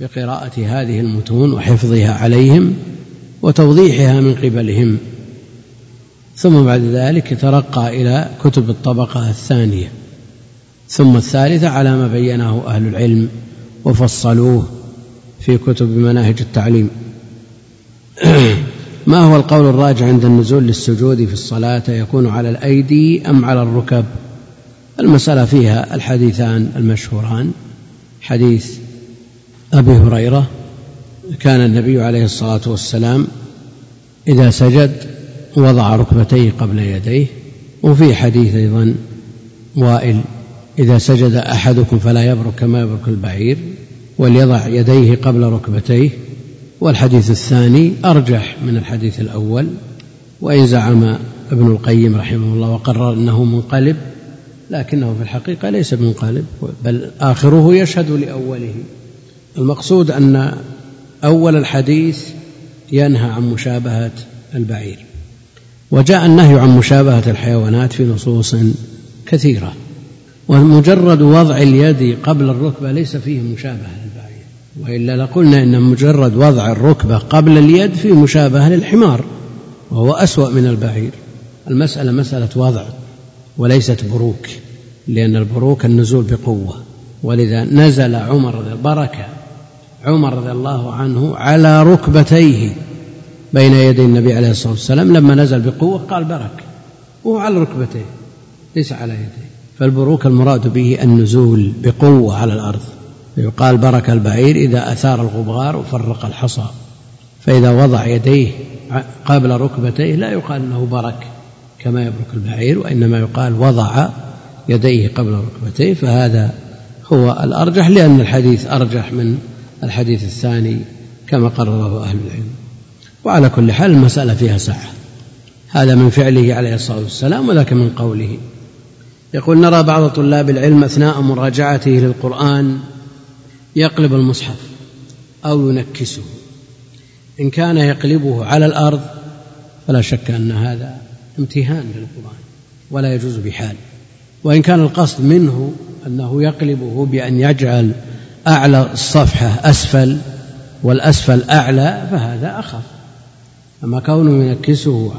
بقراءة هذه المتون وحفظها عليهم وتوضيحها من قبلهم. ثم بعد ذلك يترقى إلى كتب الطبقة الثانية. ثم الثالثة على ما بينه أهل العلم وفصلوه في كتب مناهج التعليم. ما هو القول الراجع عند النزول للسجود في الصلاة؟ يكون على الأيدي أم على الركب؟ المسألة فيها الحديثان المشهوران. حديث أبي هريرة كان النبي عليه الصلاة والسلام إذا سجد وضع ركبتيه قبل يديه وفي حديث أيضا وائل إذا سجد أحدكم فلا يبرك كما يبرك البعير وليضع يديه قبل ركبتيه. والحديث الثاني أرجح من الحديث الأول وإن زعم ابن القيم رحمه الله وقرر أنه منقلب لكنه في الحقيقة ليس بمنقلب بل آخره يشهد لأوله. المقصود أن أول الحديث ينهى عن مشابهة البعير. وجاء النهي عن مشابهة الحيوانات في نصوص كثيرة ومجرد وضع اليد قبل الركبة ليس فيه مشابهة للبعير. وإلا لقلنا إن مجرد وضع الركبة قبل اليد فيه مشابهة للحمار وهو أسوأ من البعير. المسألة مسألة وضع وليست بروك لأن البروك النزول بقوة. ولذا نزل عمر بركة عمر رضي الله عنه على ركبتيه بين يدي النبي عليه الصلاة والسلام لما نزل بقوة قال برك وهو على ركبتيه ليس على يديه. فالبروك المراد به النزول بقوة على الأرض. يقال برك البعير إذا أثار الغبار وفرق الحصى. فإذا وضع يديه قبل ركبتيه لا يقال أنه برك كما يبرك البعير وإنما يقال وضع يديه قبل ركبتيه. فهذا هو الأرجح لأن الحديث أرجح من الحديث الثاني كما قرره أهل العلم. وعلى كل حال المسألة فيها سعة هذا من فعله عليه الصلاة والسلام وذاك من قوله. يقول نرى بعض طلاب العلم أثناء مراجعته للقرآن يقلب المصحف أو ينكسه. إن كان يقلبه على الأرض فلا شك أن هذا امتهان للقرآن ولا يجوز بحال. وإن كان القصد منه أنه يقلبه بأن يجعل أعلى الصفحة أسفل والأسفل أعلى فهذا أخف. أما كونه ينكسه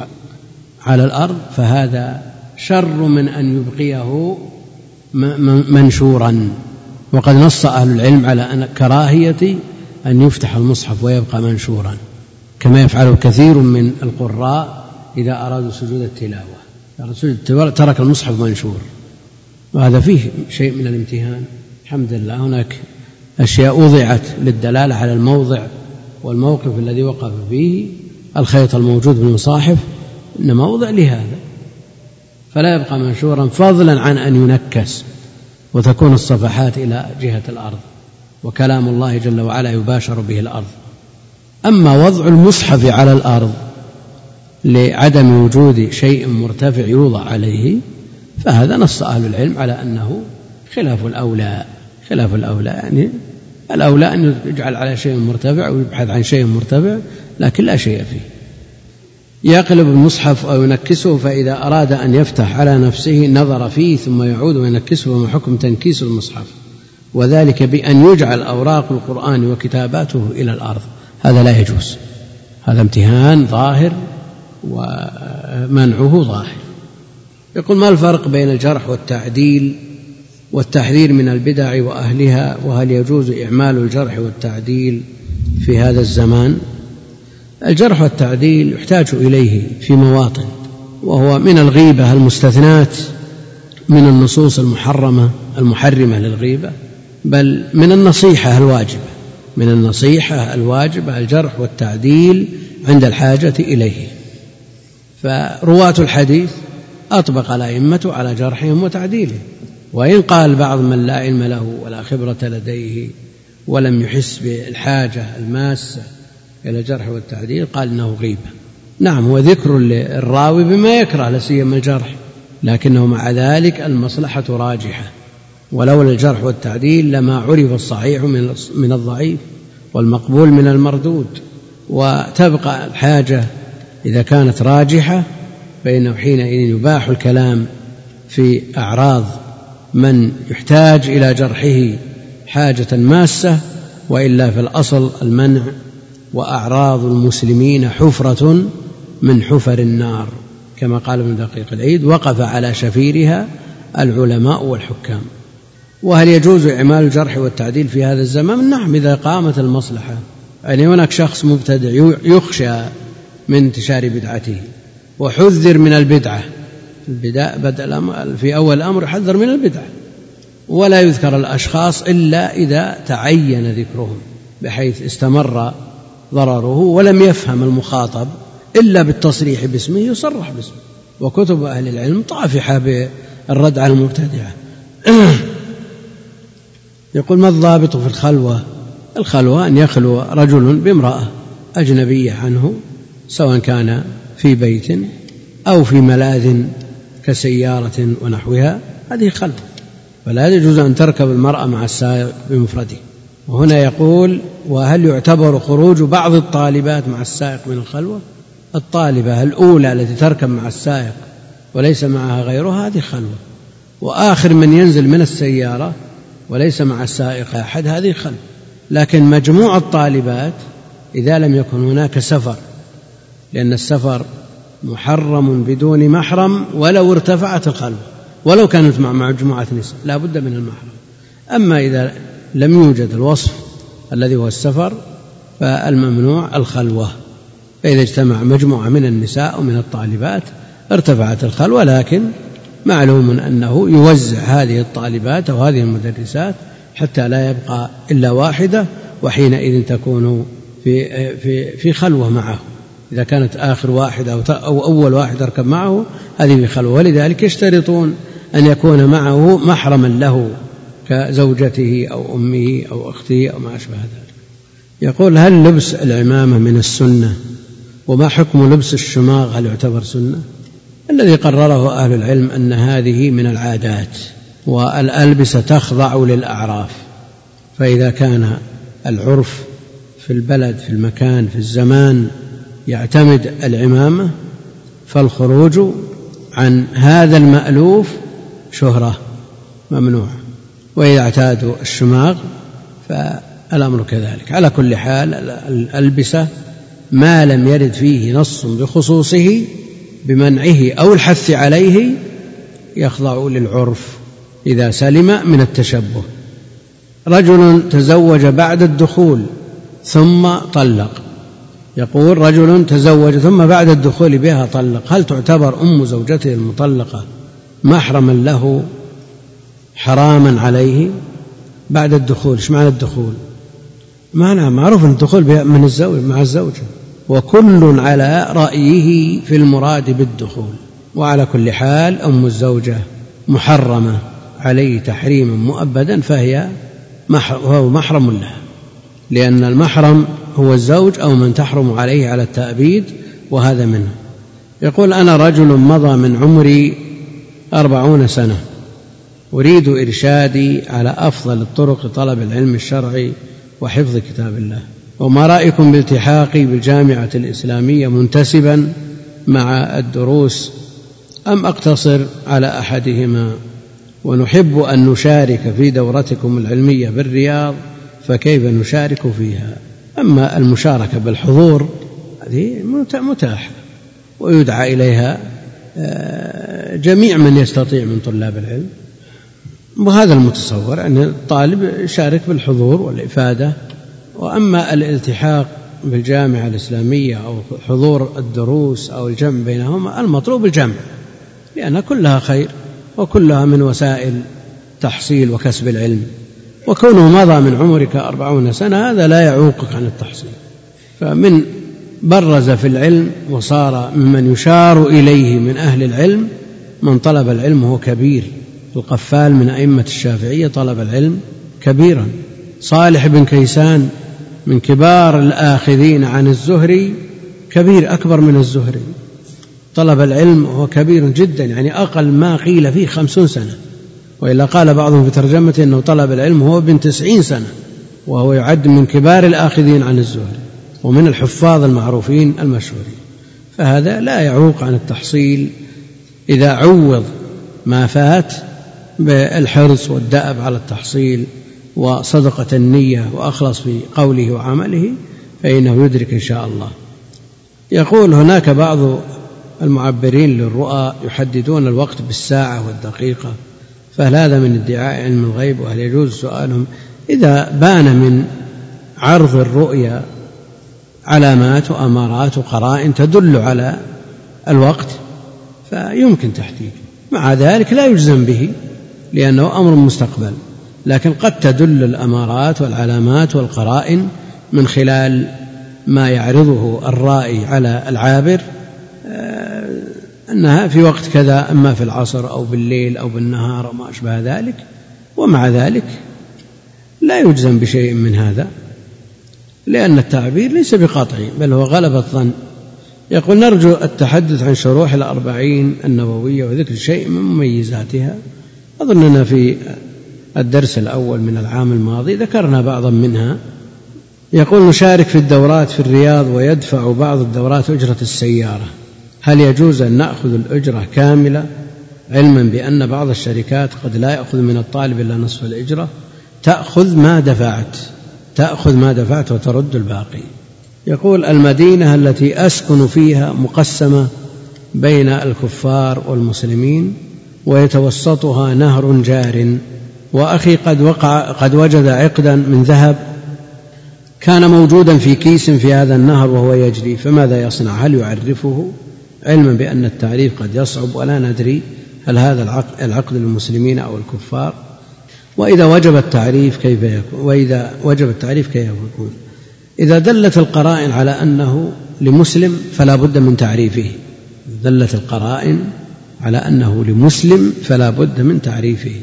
على الأرض فهذا شر من أن يبقيه منشورا. وقد نص أهل العلم على أن كراهية أن يفتح المصحف ويبقى منشورا كما يفعل كثير من القراء إذا أرادوا سجود التلاوة ترك المصحف منشور. وهذا فيه شيء من الامتهان. الحمد لله هناك أشياء وضعت للدلالة على الموضع والموقف الذي وقف فيه الخيط الموجود في المصاحف إنما وضع لهذا. فلا يبقى منشورا فضلا عن أن ينكس وتكون الصفحات إلى جهة الأرض وكلام الله جل وعلا يباشر به الأرض. أما وضع المصحف على الأرض لعدم وجود شيء مرتفع يوضع عليه فهذا نص أهل العلم على أنه خلاف الأولى. خلاف الأولى يعني الأولى أن يجعل على شيء مرتفع ويبحث عن شيء مرتفع لكن لا شيء فيه. يقلب المصحف أو ينكسه فإذا أراد أن يفتح على نفسه نظر فيه ثم يعود وينكسه وما حكم تنكيس المصحف؟ وذلك بأن يجعل أوراق القرآن وكتاباته إلى الأرض. هذا لا يجوز. هذا امتهان ظاهر ومنعه ظاهر. يقول ما الفرق بين الجرح والتعديل؟ والتحذير من البدع وأهلها وهل يجوز إعمال الجرح والتعديل في هذا الزمان؟ الجرح والتعديل يحتاج إليه في مواطن وهو من الغيبة المستثنات من النصوص المحرمة المحرمة للغيبة بل من النصيحة الواجبة من النصيحة الواجبة الجرح والتعديل عند الحاجة إليه. فرواة الحديث أطبق الأئمة على جرحهم وتعديلهم. وإن قال بعض من لا علم له ولا خبرة لديه ولم يحس بالحاجة الماسة إلى الجرح والتعديل قال إنه غيبة نعم هو ذكر للراوي بما يكره لا سيما الجرح لكنه مع ذلك المصلحة راجحة. ولولا الجرح والتعديل لما عرف الصحيح من من الضعيف والمقبول من المردود. وتبقى الحاجة إذا كانت راجحة فإنه حينئذ يباح الكلام في أعراض من يحتاج إلى جرحه حاجة ماسة وإلا في الأصل المنع وأعراض المسلمين حفرة من حفر النار. كما قال ابن دقيق العيد وقف على شفيرها العلماء والحكام. وهل يجوز إعمال الجرح والتعديل في هذا الزمان؟ نعم إذا قامت المصلحة. يعني هناك شخص مبتدع يخشى من انتشار بدعته وحذر من البدعة. البداء بدأ في أول الأمر يحذر من البدعة ولا يذكر الأشخاص إلا إذا تعين ذكرهم بحيث استمر ضرره ولم يفهم المخاطب إلا بالتصريح باسمه يصرح باسمه. وكتب أهل العلم طافحة بالرد على المبتدعة. يقول ما الضابط في الخلوة؟ الخلوة أن يخلو رجل بامرأة أجنبية عنه سواء كان في بيت أو في ملاذ كسيارة ونحوها هذه خلوة فلا يجوز أن تركب المرأة مع السائق بمفرده. وهنا يقول وهل يعتبر خروج بعض الطالبات مع السائق من الخلوة؟ الطالبة الأولى التي تركب مع السائق وليس معها غيرها هذه خلوة. وآخر من ينزل من السيارة وليس مع السائق أحد هذه خلوة. لكن مجموع الطالبات إذا لم يكن هناك سفر لأن السفر محرم بدون محرم ولو ارتفعت الخلوة ولو كانت مع مجموعة نساء لا بد من المحرم. أما إذا لم يوجد الوصف الذي هو السفر فالممنوع الخلوة. فإذا اجتمع مجموعة من النساء ومن الطالبات ارتفعت الخلوة لكن معلوم أنه يوزع هذه الطالبات أو هذه المدرسات حتى لا يبقى إلا واحدة وحينئذ تكون في في في خلوة معه إذا كانت آخر واحدة أو, أو أول واحد أركب معه هذه في خلوة. ولذلك يشترطون أن يكون معه محرما له كزوجته أو أمه أو أخته أو ما أشبه ذلك. يقول هل لبس العمامة من السنة؟ وما حكم لبس الشماغ؟ هل يعتبر سنة؟ الذي قرره أهل العلم أن هذه من العادات والألبسة تخضع للأعراف. فإذا كان العرف في البلد في المكان في الزمان يعتمد العمامة فالخروج عن هذا المألوف شهرة ممنوع. وإذا اعتادوا الشماغ فالأمر كذلك. على كل حال الألبسة ما لم يرد فيه نص بخصوصه بمنعه أو الحث عليه يخضع للعرف إذا سلم من التشبه. رجل تزوج بعد الدخول ثم طلق. يقول رجل تزوج ثم بعد الدخول بها طلق هل تعتبر أم زوجته المطلقة محرما له حراما عليه بعد الدخول؟ إيش معنى الدخول؟ معنى معروف أن الدخول من الزوج مع الزوجة وكل على رأيه في المراد بالدخول. وعلى كل حال أم الزوجة محرمة عليه تحريما مؤبدا فهي محرم لها. لأن المحرم هو الزوج أو من تحرم عليه على التأبيد وهذا منه. يقول أنا رجل مضى من عمري أربعون سنة. أريد إرشادي على أفضل الطرق لطلب العلم الشرعي وحفظ كتاب الله. وما رأيكم بالتحاقي بالجامعة الإسلامية منتسبا مع الدروس؟ أم أقتصر على أحدهما؟ ونحب أن نشارك في دورتكم العلمية بالرياض فكيف نشارك فيها؟ أما المشاركة بالحضور هذه متاحة ويدعى إليها آه، جميع من يستطيع من طلاب العلم. وهذا المتصور أن الطالب يشارك بالحضور والإفادة. وأما الالتحاق بالجامعة الإسلامية أو حضور الدروس أو الجمع بينهما المطلوب الجمع لأن كلها خير وكلها من وسائل تحصيل وكسب العلم. وكونه مضى من عمرك أربعون سنة هذا لا يعوقك عن التحصيل. فمن برز في العلم وصار ممن يشار إليه من أهل العلم من طلب العلم وهو كبير. القفال من أئمة الشافعية طلب العلم كبيرا. صالح بن كيسان من كبار الآخذين عن الزهري كبير أكبر من الزهري. طلب العلم وهو كبير جدا يعني أقل ما قيل فيه خمسون سنة. وإلا قال بعضهم في ترجمته أنه طلب العلم وهو ابن تسعين سنة وهو يعد من كبار الآخذين عن الزهري ومن الحفاظ المعروفين المشهورين فهذا لا يعوق عن التحصيل إذا عوض ما فات بالحرص والدأب على التحصيل وصدقة النية وأخلص في قوله وعمله فإنه يدرك إن شاء الله. يقول هناك بعض المعبرين للرؤى يحددون الوقت بالساعة والدقيقة فهل هذا من ادعاء علم الغيب وهل يجوز سؤالهم؟ إذا بان من عرض الرؤيا علامات وأمارات وقرائن تدل على الوقت فيمكن تحديده مع ذلك لا يجزم به لأنه أمر مستقبل. لكن قد تدل الأمارات والعلامات والقرائن من خلال ما يعرضه الرائي على العابر أنها في وقت كذا أما في العصر أو بالليل أو بالنهار أو ما أشبه ذلك ومع ذلك لا يجزم بشيء من هذا لأن التعبير ليس بقطعي بل هو غلبة الظن. يقول نرجو التحدث عن شروح الأربعين النووية وذكر شيء من مميزاتها. أظننا في الدرس الأول من العام الماضي ذكرنا بعضا منها. يقول نشارك في الدورات في الرياض ويدفع بعض الدورات أجرة السيارة. هل يجوز أن نأخذ الأجرة كاملة علما بأن بعض الشركات قد لا يأخذ من الطالب إلا نصف الأجرة؟ تأخذ ما دفعت تأخذ ما دفعت وترد الباقي. يقول المدينة التي أسكن فيها مقسمة بين الكفار والمسلمين ويتوسطها نهر جار. وأخي قد وقع قد وجد عقدا من ذهب كان موجودا في كيس في هذا النهر وهو يجري فماذا يصنع؟ هل يعرفه؟ علما بأن التعريف قد يصعب ولا ندري هل هذا العقد, للمسلمين أو الكفار. وإذا وجب التعريف كيف يكون؟ وإذا وجب التعريف كيف يكون؟ إذا دلت القرائن على أنه لمسلم فلا بد من تعريفه. دلت القرائن على أنه لمسلم فلا بد من تعريفه.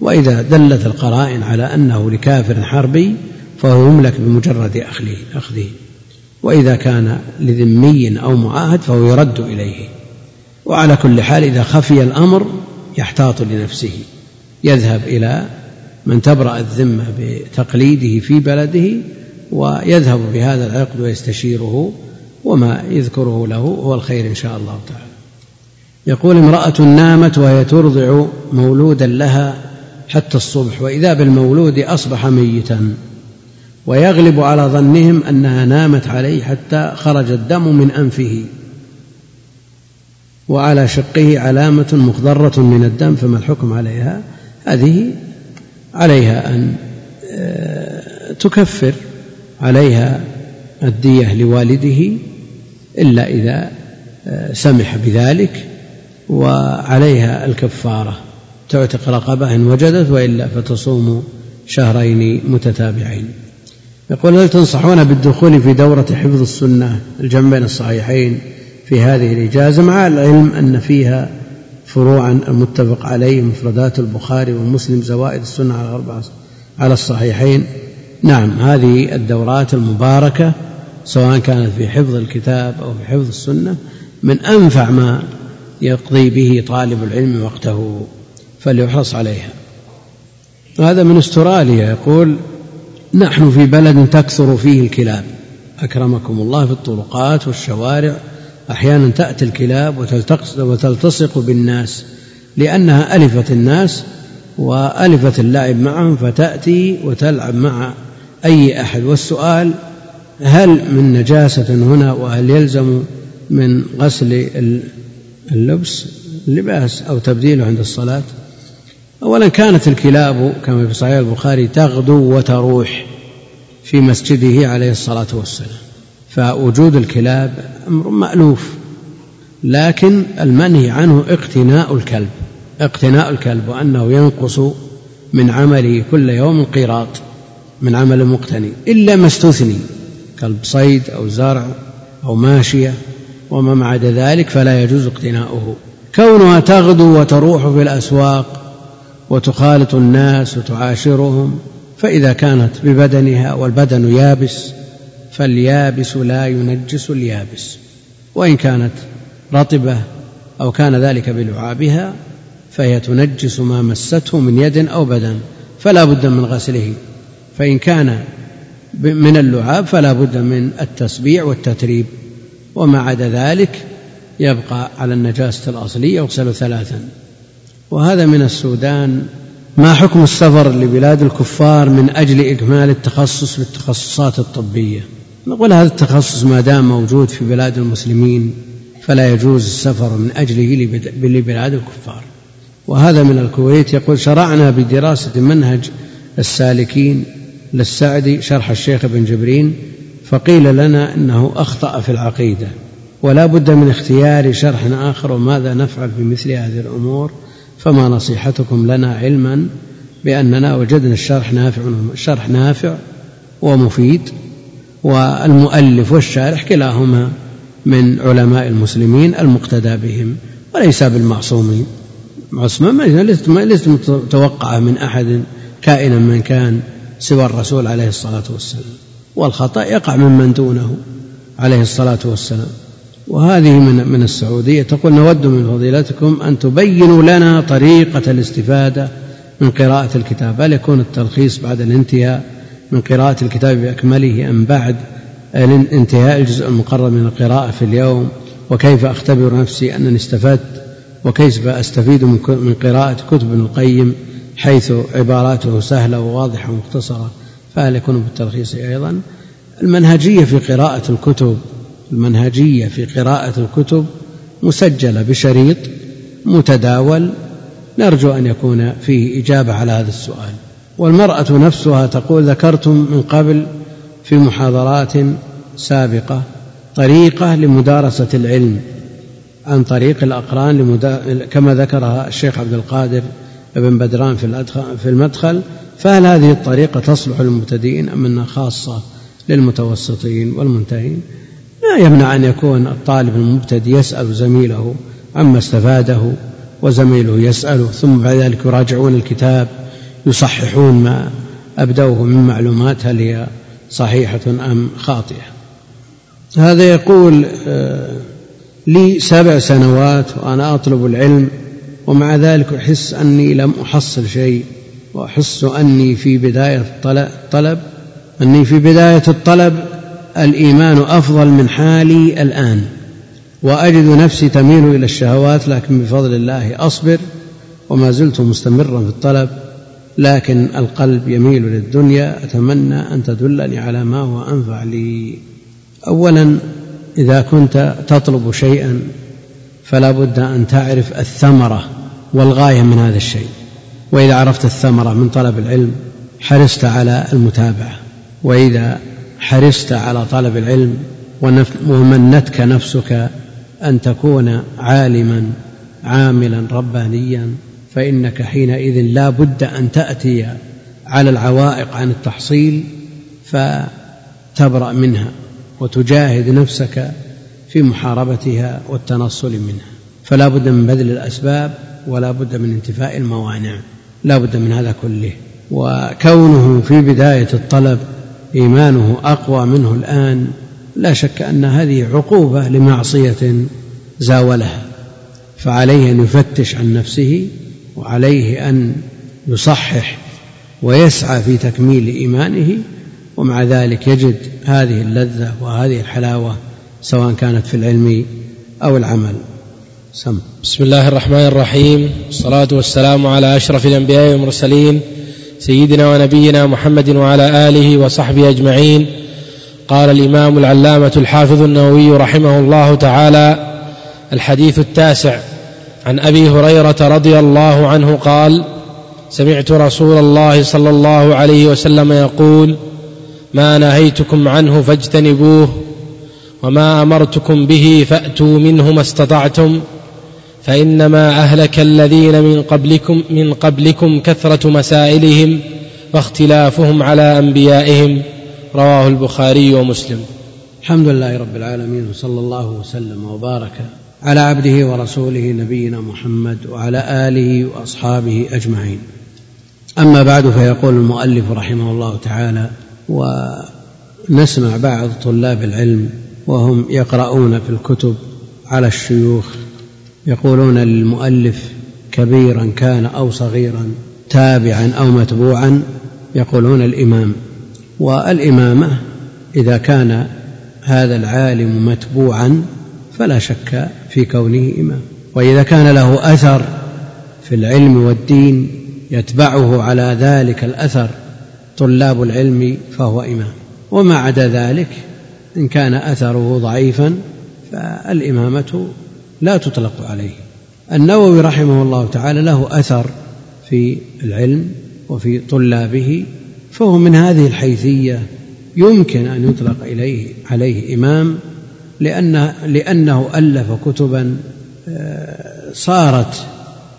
وإذا دلت القرائن على أنه لكافر حربي فهو يملك بمجرد أخذه. وإذا كان لذمي أو معاهد فهو يرد إليه. وعلى كل حال إذا خفي الأمر يحتاط لنفسه. يذهب إلى من تبرأ الذمة بتقليده في بلده ويذهب بهذا العقد ويستشيره وما يذكره له هو الخير إن شاء الله تعالى. يقول امرأة نامت وهي ترضع مولودا لها حتى الصبح وإذا بالمولود أصبح ميتا. ويغلب على ظنهم أنها نامت عليه حتى خرج الدم من أنفه. وعلى شقه علامة مخضرة من الدم فما الحكم عليها؟ هذه عليها أن آه، تكفر عليها الدية لوالده إلا إذا آه، سمح بذلك وعليها الكفارة. تعتق رقبة إن وجدت وإلا فتصوم شهرين متتابعين. يقول هل تنصحون بالدخول في دورة حفظ السنة الجمع بين الصحيحين في هذه الإجازة مع العلم أن فيها فروعا المتفق عليه مفردات البخاري ومسلم زوائد السنة على الأربعة على الصحيحين. نعم هذه الدورات المباركة سواء كانت في حفظ الكتاب أو في حفظ السنة من أنفع ما يقضي به طالب العلم وقته فليحرص عليها. هذا من استراليا يقول نحن في بلد تكثر فيه الكلاب. أكرمكم الله في الطرقات والشوارع. أحيانا تأتي الكلاب وتلتصق بالناس لأنها ألفت الناس وألفت اللعب معهم فتأتي وتلعب مع أي أحد. والسؤال هل من نجاسة هنا وهل يلزم من غسل اللبس؟ اللباس أو تبديله عند الصلاة؟ أولا كانت الكلاب كما في صحيح البخاري تغدو وتروح في مسجده عليه الصلاة والسلام. فوجود الكلاب أمر مألوف لكن المنهي عنه اقتناء الكلب اقتناء الكلب وأنه ينقص من عمله كل يوم قيراط من عمل المقتني إلا ما استثني كلب صيد أو زرع أو ماشية وما مع ذلك فلا يجوز اقتناؤه. كونها تغدو وتروح في الأسواق وتخالط الناس وتعاشرهم فإذا كانت ببدنها والبدن يابس فاليابس لا ينجس اليابس. وإن كانت رطبة أو كان ذلك بلعابها فهي تنجس ما مسته من يد أو بدن فلا بد من غسله. فإن كان من اللعاب فلا بد من التسبيع والتتريب. وما عدا ذلك يبقى على النجاسة الأصلية يغسل ثلاثا. وهذا من السودان. ما حكم السفر لبلاد الكفار من أجل إكمال التخصص بالتخصصات الطبية؟ نقول هذا التخصص ما دام موجود في بلاد المسلمين فلا يجوز السفر من أجله لبلاد الكفار. وهذا من الكويت. يقول شرعنا بدراسة منهج السالكين للسعدي شرح الشيخ ابن جبرين فقيل لنا إنه أخطأ في العقيدة ولا بد من اختيار شرح آخر وماذا نفعل في مثل هذه الأمور. فما نصيحتكم لنا علما بأننا وجدنا الشرح نافع الشرح نافع ومفيد والمؤلف والشارح كلاهما من علماء المسلمين المقتدى بهم وليس بالمعصومين معصوم ليست متوقعة من أحد كائنا من كان سوى الرسول عليه الصلاة والسلام والخطأ يقع ممن دونه عليه الصلاة والسلام. وهذه من من السعودية. تقول نود من فضيلتكم أن تبينوا لنا طريقة الاستفادة من قراءة الكتاب. هل يكون التلخيص بعد الانتهاء من قراءة الكتاب بأكمله أم بعد انتهاء الجزء المقرر من القراءة في اليوم؟ وكيف أختبر نفسي أنني استفدت؟ وكيف أستفيد من قراءة كتب ابن القيم حيث عباراته سهلة وواضحة ومختصرة؟ فهل يكون بالتلخيص أيضا؟ المنهجية في قراءة الكتب المنهجية في قراءة الكتب مسجلة بشريط متداول نرجو أن يكون فيه إجابة على هذا السؤال والمرأة نفسها تقول ذكرتم من قبل في محاضرات سابقة طريقة لمدارسة العلم عن طريق الأقران. كما ذكرها الشيخ عبد القادر بن بدران في في المدخل فهل هذه الطريقة تصلح للمبتدئين أم أنها خاصة للمتوسطين والمنتهين يمنع أن يكون الطالب المبتدئ يسأل زميله عما استفاده وزميله يسأله ثم بعد ذلك يراجعون الكتاب يصححون ما أبدوه من معلومات هل هي صحيحة أم خاطئة. هذا يقول آه، لي سبع سنوات وأنا أطلب العلم ومع ذلك أحس أني لم أحصل شيء وأحس أني في بداية الطلب أني في بداية الطلب الإيمان أفضل من حالي الآن وأجد نفسي تميل إلى الشهوات لكن بفضل الله أصبر وما زلت مستمرا في الطلب لكن القلب يميل للدنيا أتمنى أن تدلني على ما هو أنفع لي. أولا إذا كنت تطلب شيئا فلا بد أن تعرف الثمرة والغاية من هذا الشيء. وإذا عرفت الثمرة من طلب العلم حرصت على المتابعة. وإذا حرصت على طلب العلم ومنتك نفسك أن تكون عالما عاملا ربانيا فإنك حينئذ لا بد أن تأتي على العوائق عن التحصيل فتبرأ منها وتجاهد نفسك في محاربتها والتنصل منها. فلا بد من بذل الأسباب ولا بد من انتفاء الموانع لا بد من هذا كله. وكونه في بداية الطلب إيمانه أقوى منه الآن لا شك أن هذه عقوبة لمعصية زاولها فعليه أن يفتش عن نفسه وعليه أن يصحح ويسعى في تكميل إيمانه ومع ذلك يجد هذه اللذة وهذه الحلاوة سواء كانت في العلم أو العمل. سم. بسم الله الرحمن الرحيم والصلاة والسلام على أشرف الأنبياء والمرسلين سيدنا ونبينا محمد وعلى آله وصحبه أجمعين. قال الإمام العلامة الحافظ النووي رحمه الله تعالى الحديث التاسع عن أبي هريرة رضي الله عنه قال سمعت رسول الله صلى الله عليه وسلم يقول ما نهيتكم عنه فاجتنبوه وما أمرتكم به فأتوا منه ما استطعتم فإنما أهلك الذين من قبلكم من قبلكم كثرة مسائلهم واختلافهم على أنبيائهم رواه البخاري ومسلم. الحمد لله رب العالمين وصلى الله وسلم وبارك على عبده ورسوله نبينا محمد وعلى آله وأصحابه أجمعين. أما بعد فيقول المؤلف رحمه الله تعالى ونسمع بعض طلاب العلم وهم يقرؤون في الكتب على الشيوخ يقولون للمؤلف كبيرا كان أو صغيرا تابعا أو متبوعا يقولون الإمام. والإمامة إذا كان هذا العالم متبوعا فلا شك في كونه إمام. وإذا كان له أثر في العلم والدين يتبعه على ذلك الأثر طلاب العلم فهو إمام. وما عدا ذلك إن كان أثره ضعيفا فالإمامة لا تطلق عليه. النووي رحمه الله تعالى له أثر في العلم وفي طلابه فهو من هذه الحيثية يمكن أن يطلق إليه عليه إمام لأن لأنه ألف كتبا آه، صارت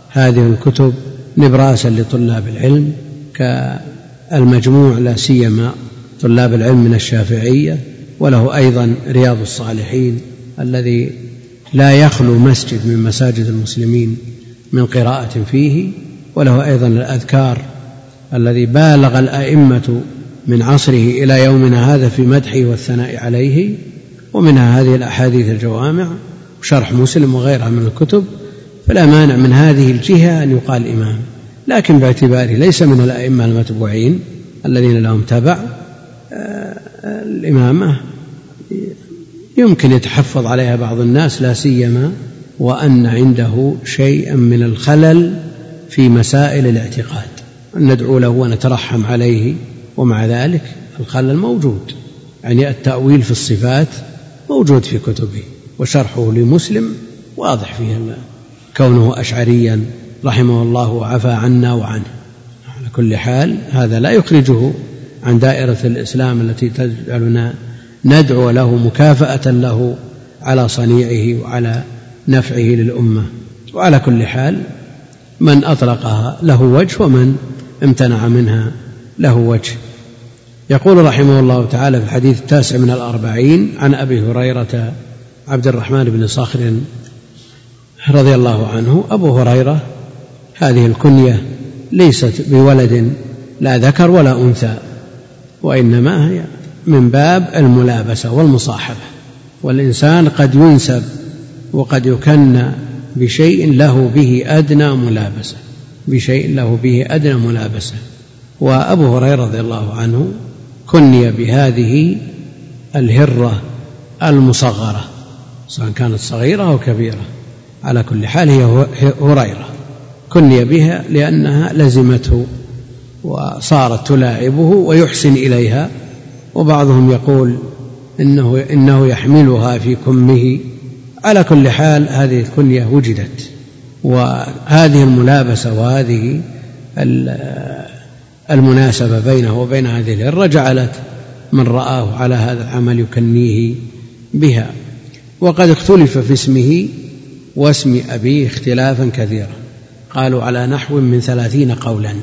هذه الكتب نبراسا لطلاب العلم كالمجموع لا سيما طلاب العلم من الشافعية وله أيضا رياض الصالحين الذي لا يخلو مسجد من مساجد المسلمين من قراءة فيه وله أيضا الأذكار الذي بالغ الأئمة من عصره إلى يومنا هذا في مدحه والثناء عليه ومنها هذه الأحاديث الجوامع وشرح مسلم وغيرها من الكتب فلا مانع من هذه الجهة أن يقال إمام. لكن باعتباره ليس من الأئمة المتبوعين الذين لهم تبع آه، الإمامة. يمكن يتحفظ عليها بعض الناس لا سيما وأن عنده شيئا من الخلل في مسائل الاعتقاد. ندعو له ونترحم عليه ومع ذلك الخلل موجود. يعني التأويل في الصفات موجود في كتبه وشرحه لمسلم واضح فيه كونه أشعريا رحمه الله وعفى عنا وعنه. على كل حال هذا لا يخرجه عن دائرة الإسلام التي تجعلنا ندعو له مكافأة له على صنيعه وعلى نفعه للأمة. وعلى كل حال من أطلقها له وجه ومن امتنع منها له وجه. يقول رحمه الله تعالى في الحديث التاسع من الأربعين عن أبي هريرة عبد الرحمن بن صخر رضي الله عنه أبو هريرة هذه الكنية ليست بولد لا ذكر ولا أنثى وإنما هي من باب الملابسة والمصاحبة والإنسان قد ينسب وقد يكنى بشيء له به أدنى ملابسة بشيء له به أدنى ملابسة. وأبو هريرة رضي الله عنه كني بهذه الهرة المصغرة سواء كانت صغيرة أو كبيرة على كل حال هي هريرة. كني بها لأنها لزمته وصارت تلاعبه ويحسن إليها وبعضهم يقول إنه إنه يحملها في كمه. على كل حال هذه الكنية وجدت وهذه الملابسة وهذه المناسبة بينه وبين هذه الهرة جعلت من رآه على هذا العمل يكنيه بها. وقد اختلف في اسمه واسم أبيه اختلافا كثيرا. قالوا على نحو من ثلاثين قولا.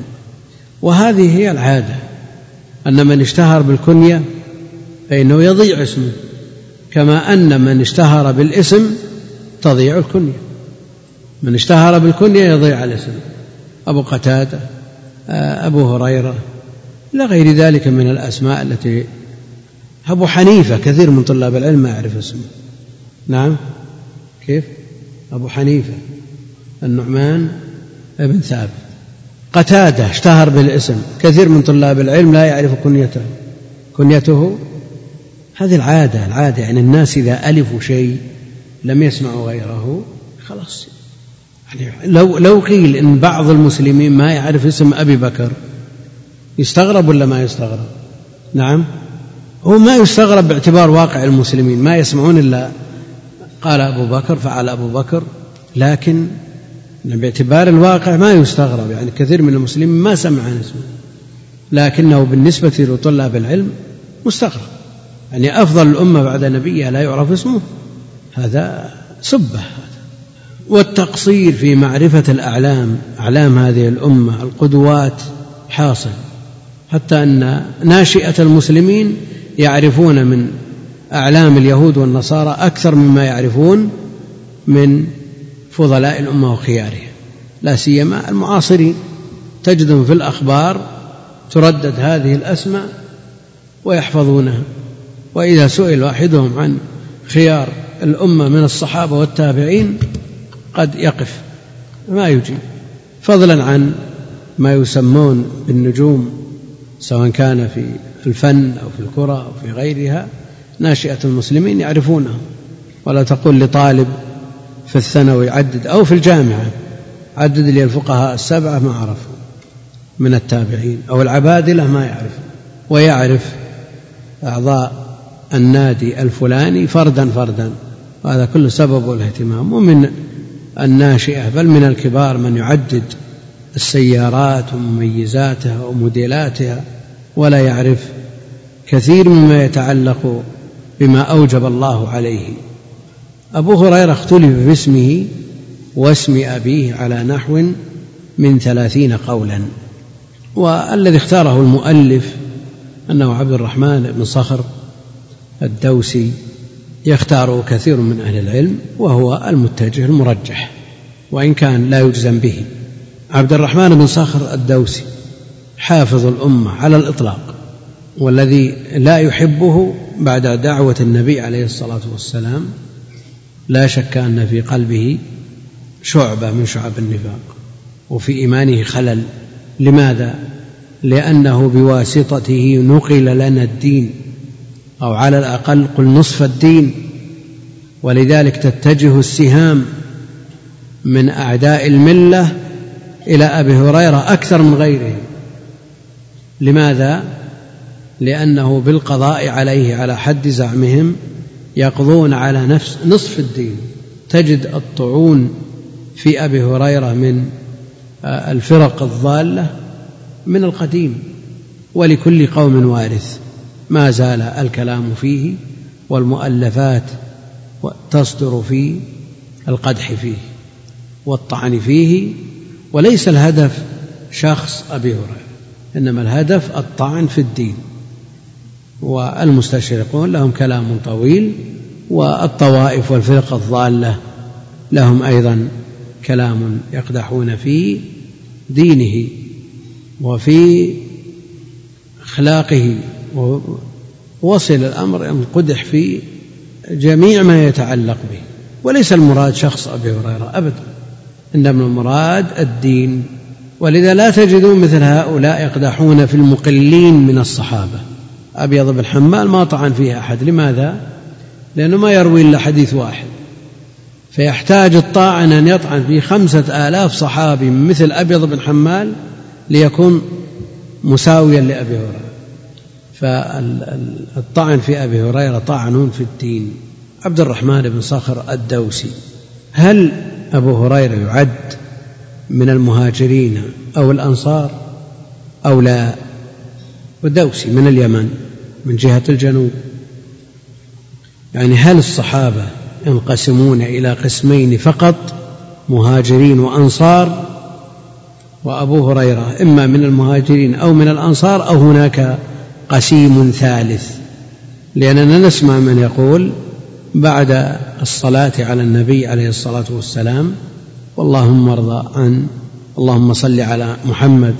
وهذه هي العادة. أن من اشتهر بالكنية فإنه يضيع اسمه كما أن من اشتهر بالاسم تضيع الكنية. من اشتهر بالكنية يضيع الاسم. أبو قتادة أبو هريرة إلى غير ذلك من الأسماء التي أبو حنيفة كثير من طلاب العلم ما يعرف اسمه. نعم؟ كيف؟ أبو حنيفة النعمان بن ثابت. قتادة اشتهر بالاسم. كثير من طلاب العلم لا يعرف كنيته. كنيته؟ هذه العادة العادة يعني الناس إذا ألفوا شيء لم يسمعوا غيره خلاص. يعني لو لو قيل إن بعض المسلمين ما يعرف اسم أبي بكر يستغرب ولا ما يستغرب؟ نعم. هو ما يستغرب باعتبار واقع المسلمين ما يسمعون إلا قال أبو بكر فعل أبو بكر لكن باعتبار الواقع ما يستغرب يعني كثير من المسلمين ما سمع عن اسمه لكنه بالنسبة لطلاب العلم مستغرب. يعني أفضل الأمة بعد نبيها لا يعرف اسمه هذا سبة. والتقصير في معرفة الأعلام أعلام هذه الأمة القدوات حاصل. حتى أن ناشئة المسلمين يعرفون من أعلام اليهود والنصارى أكثر مما يعرفون من فضلاء الأمة وخيارها لا سيما المعاصرين. تجدهم في الأخبار تردد هذه الأسماء ويحفظونها. وإذا سئل واحدهم عن خيار الأمة من الصحابة والتابعين قد يقف. ما يجيب فضلا عن ما يسمون بالنجوم سواء كان في الفن أو في الكرة أو في غيرها ناشئة المسلمين يعرفونه ولا تقول لطالب في الثانوي عدد أو في الجامعة عدد لي الفقهاء السبعة ما عرفوا من التابعين أو العبادلة ما يعرف ويعرف أعضاء النادي الفلاني فردا فردا وهذا كله سبب الاهتمام ومن الناشئة بل من الكبار من يعدد السيارات ومميزاتها وموديلاتها ولا يعرف كثير مما يتعلق بما أوجب الله عليه أبو هريرة اختلف في اسمه واسم أبيه على نحو من ثلاثين قولا. والذي اختاره المؤلف أنه عبد الرحمن بن صخر الدوسي يختاره كثير من أهل العلم وهو المتجه المرجح وإن كان لا يجزم به. عبد الرحمن بن صخر الدوسي حافظ الأمة على الإطلاق والذي لا يحبه بعد دعوة النبي عليه الصلاة والسلام لا شك أن في قلبه شعبة من شعب النفاق وفي إيمانه خلل لماذا؟ لأنه بواسطته نقل لنا الدين أو على الأقل قل نصف الدين ولذلك تتجه السهام من أعداء الملة إلى أبي هريرة أكثر من غيره لماذا؟ لأنه بالقضاء عليه على حد زعمهم يقضون على نفس نصف الدين. تجد الطعون في أبي هريرة من الفرق الضالة من القديم ولكل قوم وارث. ما زال الكلام فيه والمؤلفات تصدر في القدح فيه والطعن فيه وليس الهدف شخص أبي هريرة إنما الهدف الطعن في الدين. والمستشرقون لهم كلام طويل والطوائف والفرق الضالة لهم أيضا كلام يقدحون في دينه وفي أخلاقه ووصل الأمر ان قدح في جميع ما يتعلق به. وليس المراد شخص أبي هريرة ابدا إنما المراد الدين. ولذا لا تجدون مثل هؤلاء يقدحون في المقلين من الصحابة. أبيض بن حمال ما طعن فيه أحد. لماذا؟ لأنه ما يروي إلا حديث واحد. فيحتاج الطاعن أن يطعن في خمسة آلاف صحابي مثل أبيض بن حمال ليكون مساويا لأبي هريرة. فالطعن في أبي هريرة طعن في الدين. عبد الرحمن بن صخر الدوسي. هل أبو هريرة يعد من المهاجرين أو الأنصار أو لا؟ ودوسي من اليمن. من جهة الجنوب. يعني هل الصحابة ينقسمون إلى قسمين فقط مهاجرين وأنصار؟ وأبو هريرة إما من المهاجرين أو من الأنصار أو هناك قسيم ثالث. لأننا نسمع من يقول بعد الصلاة على النبي عليه الصلاة والسلام واللهم ارضى عن اللهم صل على محمد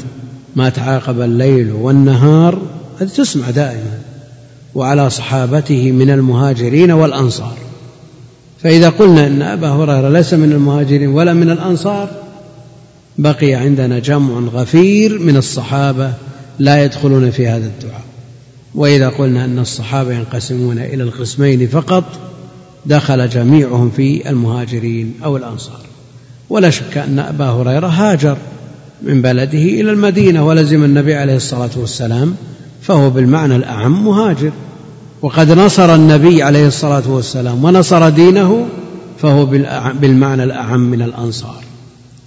ما تعاقب الليل والنهار. هذه تسمع دائما. وعلى صحابته من المهاجرين والأنصار. فإذا قلنا إن أبا هريرة ليس من المهاجرين ولا من الأنصار بقي عندنا جمع غفير من الصحابة لا يدخلون في هذا الدعاء. وإذا قلنا إن الصحابة ينقسمون إلى القسمين فقط دخل جميعهم في المهاجرين أو الأنصار. ولا شك أن أبا هريرة هاجر من بلده إلى المدينة ولزم النبي عليه الصلاة والسلام فهو بالمعنى الأعم مهاجر. وقد نصر النبي عليه الصلاة والسلام ونصر دينه فهو بالمعنى الأعم من الأنصار.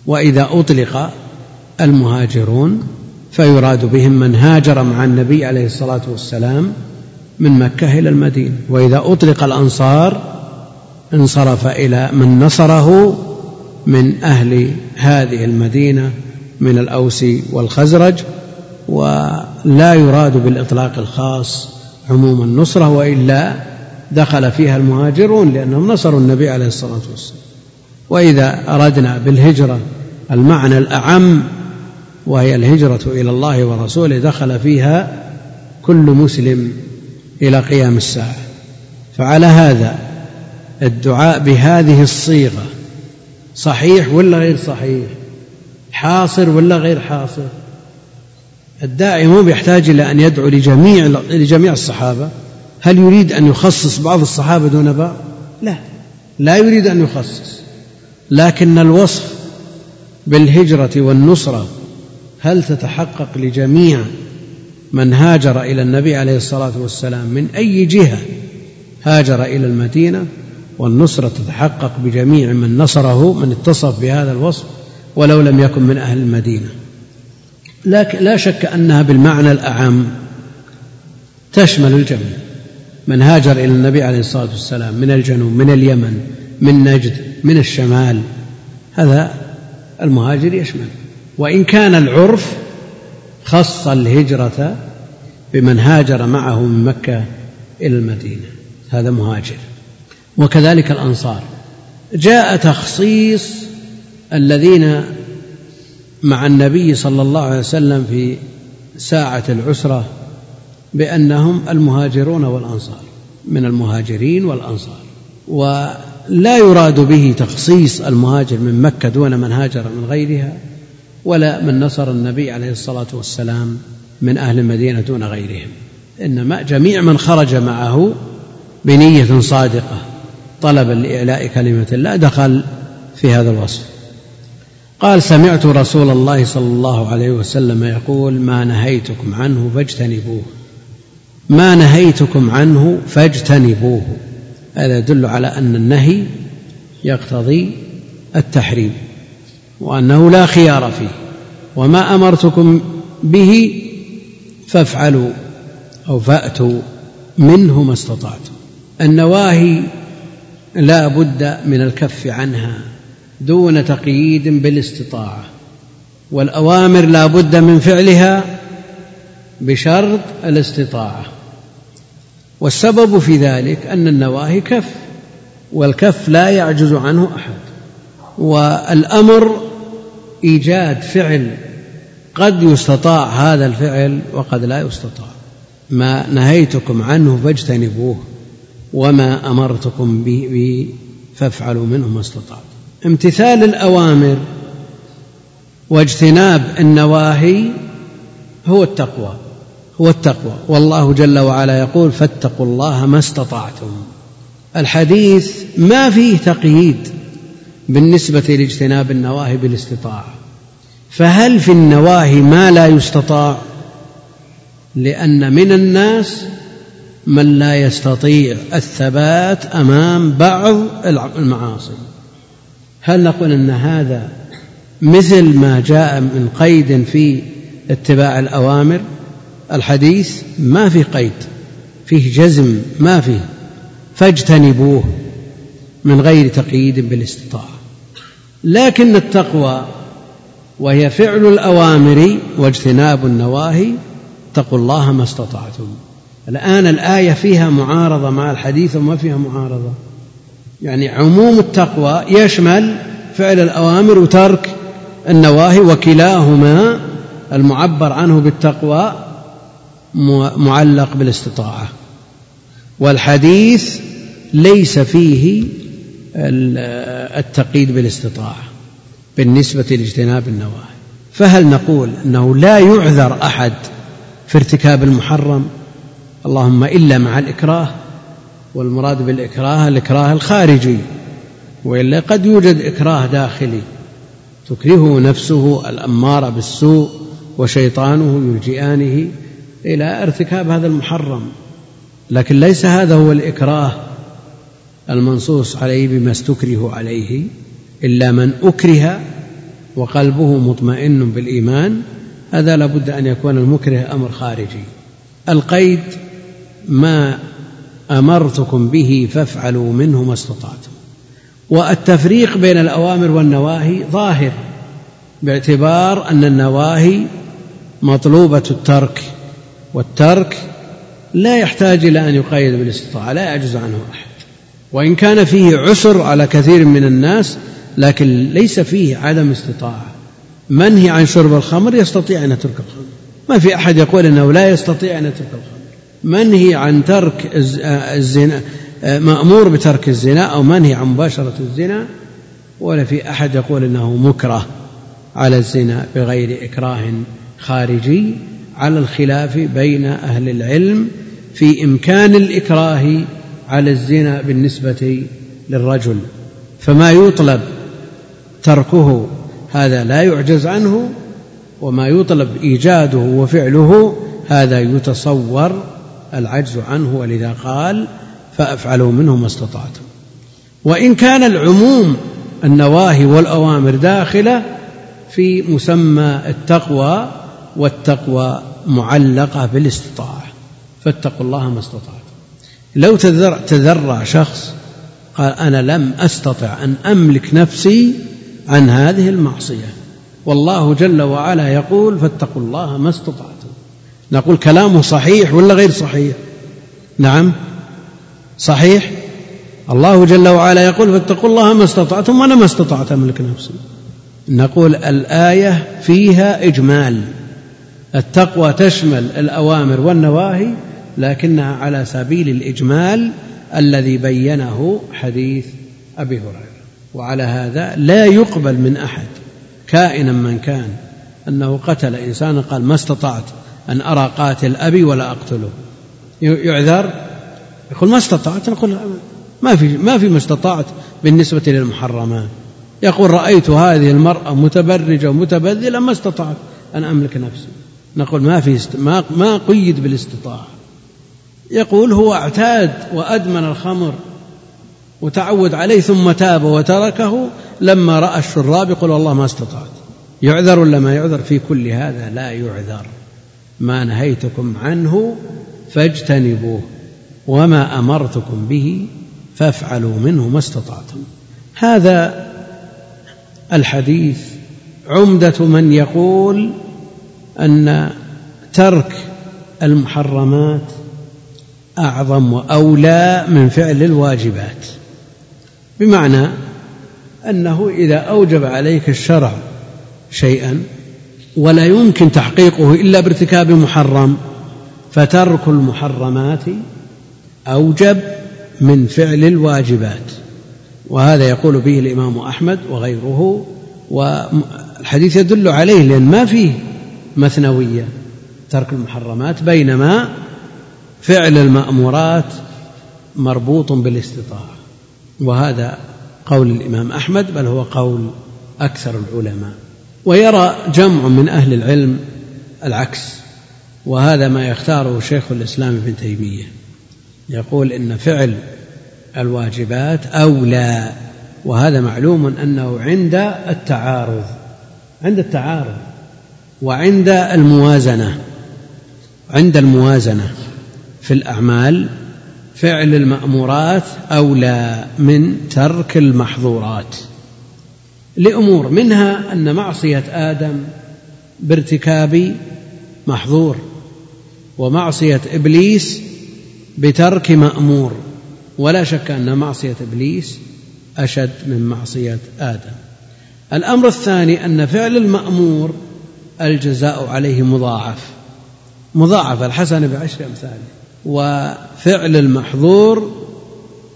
وإذا أطلق المهاجرون فيراد بهم من هاجر مع النبي عليه الصلاة والسلام من مكة إلى المدينة. وإذا أطلق الأنصار انصرف إلى من نصره من أهل هذه المدينة من الأوس والخزرج ولا يراد بالإطلاق الخاص عموم النصرة وإلا دخل فيها المهاجرون لأنهم نصروا النبي عليه الصلاة والسلام. وإذا أردنا بالهجرة المعنى الأعم وهي الهجرة إلى الله ورسوله دخل فيها كل مسلم إلى قيام الساعة. فعلى هذا الدعاء بهذه الصيغة صحيح ولا غير صحيح؟ حاصر ولا غير حاصر؟ الداعي مو بيحتاج إلى أن يدعو لجميع لجميع الصحابة. هل يريد أن يخصص بعض الصحابة دون بعض؟ لا. لا يريد أن يخصص. لكن الوصف بالهجرة والنصرة هل تتحقق لجميع من هاجر إلى النبي عليه الصلاة والسلام؟ من أي جهة هاجر إلى المدينة؟ والنصرة تتحقق بجميع من نصره من اتصف بهذا الوصف ولو لم يكن من أهل المدينة. لكن لا شك أنها بالمعنى الأعم تشمل الجميع من هاجر إلى النبي عليه الصلاة والسلام من الجنوب من اليمن من نجد من الشمال هذا المهاجر يشمل. وإن كان العرف خص الهجرة بمن هاجر معه من مكة إلى المدينة هذا مهاجر. وكذلك الأنصار. جاء تخصيص الذين مع النبي صلى الله عليه وسلم في ساعة العسرة بأنهم المهاجرون والأنصار من المهاجرين والأنصار. ولا يراد به تخصيص المهاجر من مكة دون من هاجر من غيرها ولا من نصر النبي عليه الصلاة والسلام من أهل المدينة دون غيرهم. إنما جميع من خرج معه بنية صادقة طلبا لإعلاء كلمة الله دخل في هذا الوصف. قال سمعت رسول الله صلى الله عليه وسلم يقول ما نهيتكم عنه فاجتنبوه. ما نهيتكم عنه فاجتنبوه. هذا يدل على أن النهي يقتضي التحريم وأنه لا خيار فيه. وما أمرتكم به فافعلوا أو فأتوا منه ما استطعتم. النواهي لا بد من الكف عنها. دون تقييد بالاستطاعة والأوامر لا بد من فعلها بشرط الاستطاعة. والسبب في ذلك أن النواهي كف والكف لا يعجز عنه أحد. والأمر إيجاد فعل قد يستطاع هذا الفعل وقد لا يستطاع. ما نهيتكم عنه فاجتنبوه وما أمرتكم به فافعلوا منه ما استطعتم. امتثال الأوامر واجتناب النواهي هو التقوى هو التقوى. والله جل وعلا يقول فاتقوا الله ما استطعتم. الحديث ما فيه تقييد بالنسبة لاجتناب النواهي بالاستطاعة. فهل في النواهي ما لا يستطاع؟ لأن من الناس من لا يستطيع الثبات أمام بعض المعاصي. هل نقول أن هذا مثل ما جاء من قيد في اتباع الأوامر؟ الحديث ما في قيد فيه جزم ما فيه فاجتنبوه من غير تقييد بالاستطاعة. لكن التقوى وهي فعل الأوامر واجتناب النواهي اتقوا الله ما استطعتم. الآن الآية فيها معارضة مع الحديث وما فيها معارضة. يعني عموم التقوى يشمل فعل الأوامر وترك النواهي وكلاهما المعبر عنه بالتقوى معلق بالاستطاعة. والحديث ليس فيه التقييد بالاستطاعة بالنسبة لاجتناب النواهي. فهل نقول أنه لا يعذر أحد في ارتكاب المحرم؟ اللهم إلا مع الإكراه والمراد بالإكراه الإكراه الخارجي. وإلا قد يوجد إكراه داخلي. تكرهه نفسه الأمارة بالسوء وشيطانه يلجئانه إلى ارتكاب هذا المحرم. لكن ليس هذا هو الإكراه المنصوص عليه بما استكره عليه إلا من أكره وقلبه مطمئن بالإيمان هذا لابد أن يكون المكره أمر خارجي. القيد ما أمرتكم به فافعلوا منه ما استطعتم. والتفريق بين الأوامر والنواهي ظاهر باعتبار أن النواهي مطلوبة الترك والترك لا يحتاج إلى أن يقيد بالاستطاعة لا يعجز عنه أحد. وإن كان فيه عسر على كثير من الناس لكن ليس فيه عدم استطاعة. منهي عن شرب الخمر يستطيع أن يترك الخمر. ما في أحد يقول إنه لا يستطيع أن يترك الخمر. منهي عن ترك الزنا مأمور بترك الزنا أو منهي عن مباشرة الزنا ولا في أحد يقول أنه مكره على الزنا بغير إكراه خارجي على الخلاف بين أهل العلم في إمكان الإكراه على الزنا بالنسبة للرجل. فما يطلب تركه هذا لا يعجز عنه وما يطلب إيجاده وفعله هذا يتصور العجز عنه ولذا قال فأفعلوا منه ما استطعتم. وإن كان العموم النواهي والأوامر داخلة في مسمى التقوى والتقوى معلقة بالاستطاعة فاتقوا الله ما استطعتم. لو تذرع شخص قال أنا لم أستطع أن أملك نفسي عن هذه المعصية والله جل وعلا يقول فاتقوا الله ما استطعتم. نقول كلامه صحيح ولا غير صحيح؟ نعم. صحيح؟ الله جل وعلا يقول فاتقوا الله ما استطعتم وأنا ما استطعت املك نفسي نقول الآية فيها إجمال. التقوى تشمل الأوامر والنواهي لكنها على سبيل الإجمال الذي بينه حديث أبي هريرة. وعلى هذا لا يقبل من أحد كائنا من كان أنه قتل انسانا قال ما استطعت. أن أرى قاتل أبي ولا أقتله. يعذر؟ يقول ما استطعت. نقول ما في ما في ما استطعت بالنسبة للمحرمات. يقول رأيت هذه المرأة متبرجة ومتبذلة ما استطعت أن أملك نفسي. نقول ما في است... ما ما قيد بالاستطاعة. يقول هو اعتاد وأدمن الخمر وتعود عليه ثم تاب وتركه لما رأى الشراب يقول والله ما استطعت. يعذر ولا ما يعذر؟ في كل هذا لا يعذر. ما نهيتكم عنه فاجتنبوه وما أمرتكم به فافعلوا منه ما استطعتم. هذا الحديث عمدة من يقول أن ترك المحرمات أعظم وأولى من فعل الواجبات بمعنى أنه إذا أوجب عليك الشرع شيئا ولا يمكن تحقيقه إلا بارتكاب محرم فترك المحرمات أوجب من فعل الواجبات. وهذا يقول به الإمام أحمد وغيره والحديث يدل عليه لأن ما فيه مثنوية. ترك المحرمات بينما فعل المأمورات مربوط بالاستطاعة. وهذا قول الإمام أحمد بل هو قول أكثر العلماء. ويرى جمع من أهل العلم العكس وهذا ما يختاره شيخ الإسلام ابن تيمية. يقول إن فعل الواجبات أولى وهذا معلوم أنه عند التعارض عند التعارض وعند الموازنة عند الموازنة في الأعمال فعل المأمورات أولى من ترك المحظورات. لأمور منها أن معصية آدم بارتكاب محظور ومعصية إبليس بترك مأمور. ولا شك أن معصية إبليس أشد من معصية آدم. الأمر الثاني أن فعل المأمور الجزاء عليه مضاعف. مضاعف الحسن بعشر امثاله وفعل المحظور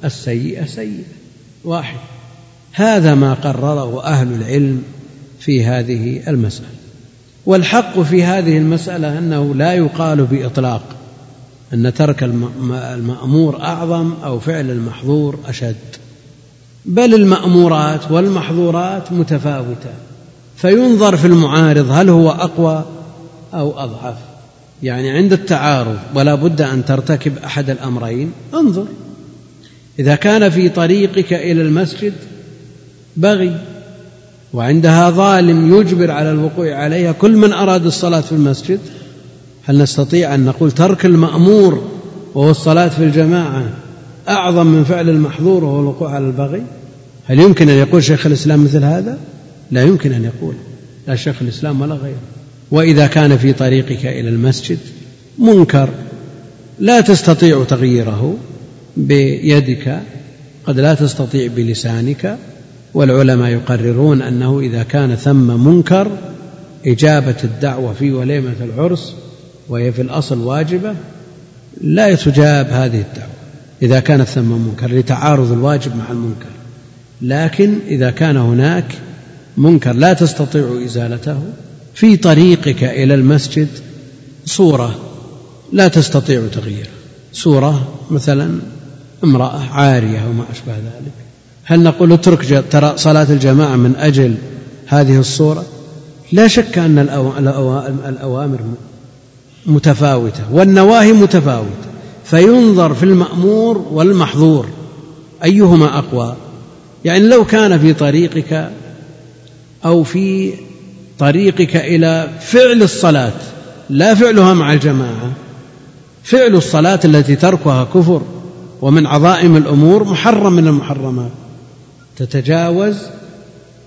السيئه سيئه واحد. هذا ما قرره أهل العلم في هذه المسألة. والحق في هذه المسألة أنه لا يقال بإطلاق أن ترك المأمور أعظم أو فعل المحظور أشد بل المأمورات والمحظورات متفاوتة فينظر في المعارض هل هو أقوى أو أضعف. يعني عند التعارض ولا بد أن ترتكب أحد الأمرين انظر. إذا كان في طريقك إلى المسجد بغي وعندها ظالم يجبر على الوقوع عليها. كل من أراد الصلاة في المسجد هل نستطيع أن نقول ترك المأمور وهو الصلاة في الجماعة أعظم من فعل المحظور وهو الوقوع على البغي؟ هل يمكن أن يقول شيخ الإسلام مثل هذا؟ لا يمكن أن يقول لا شيخ الإسلام ولا غيره. وإذا كان في طريقك إلى المسجد منكر لا تستطيع تغييره بيدك قد لا تستطيع بلسانك. والعلماء يقررون أنه إذا كان ثم منكر إجابة الدعوة في وليمة العرس وهي في الأصل واجبة لا تجاب هذه الدعوة. إذا كانت ثم منكر لتعارض الواجب مع المنكر. لكن إذا كان هناك منكر لا تستطيع إزالته في طريقك إلى المسجد صورة لا تستطيع تغييرها. صورة مثلا امرأة عارية وما أشبه ذلك. هل نقول اترك ترى صلاة الجماعة من أجل هذه الصورة؟ لا شك أن الأوامر متفاوتة والنواهي متفاوتة فينظر في المأمور والمحظور أيهما أقوى؟ يعني لو كان في طريقك أو في طريقك إلى فعل الصلاة لا فعلها مع الجماعة فعل الصلاة التي تركها كفر ومن عظائم الأمور محرم من المحرمات. تتجاوز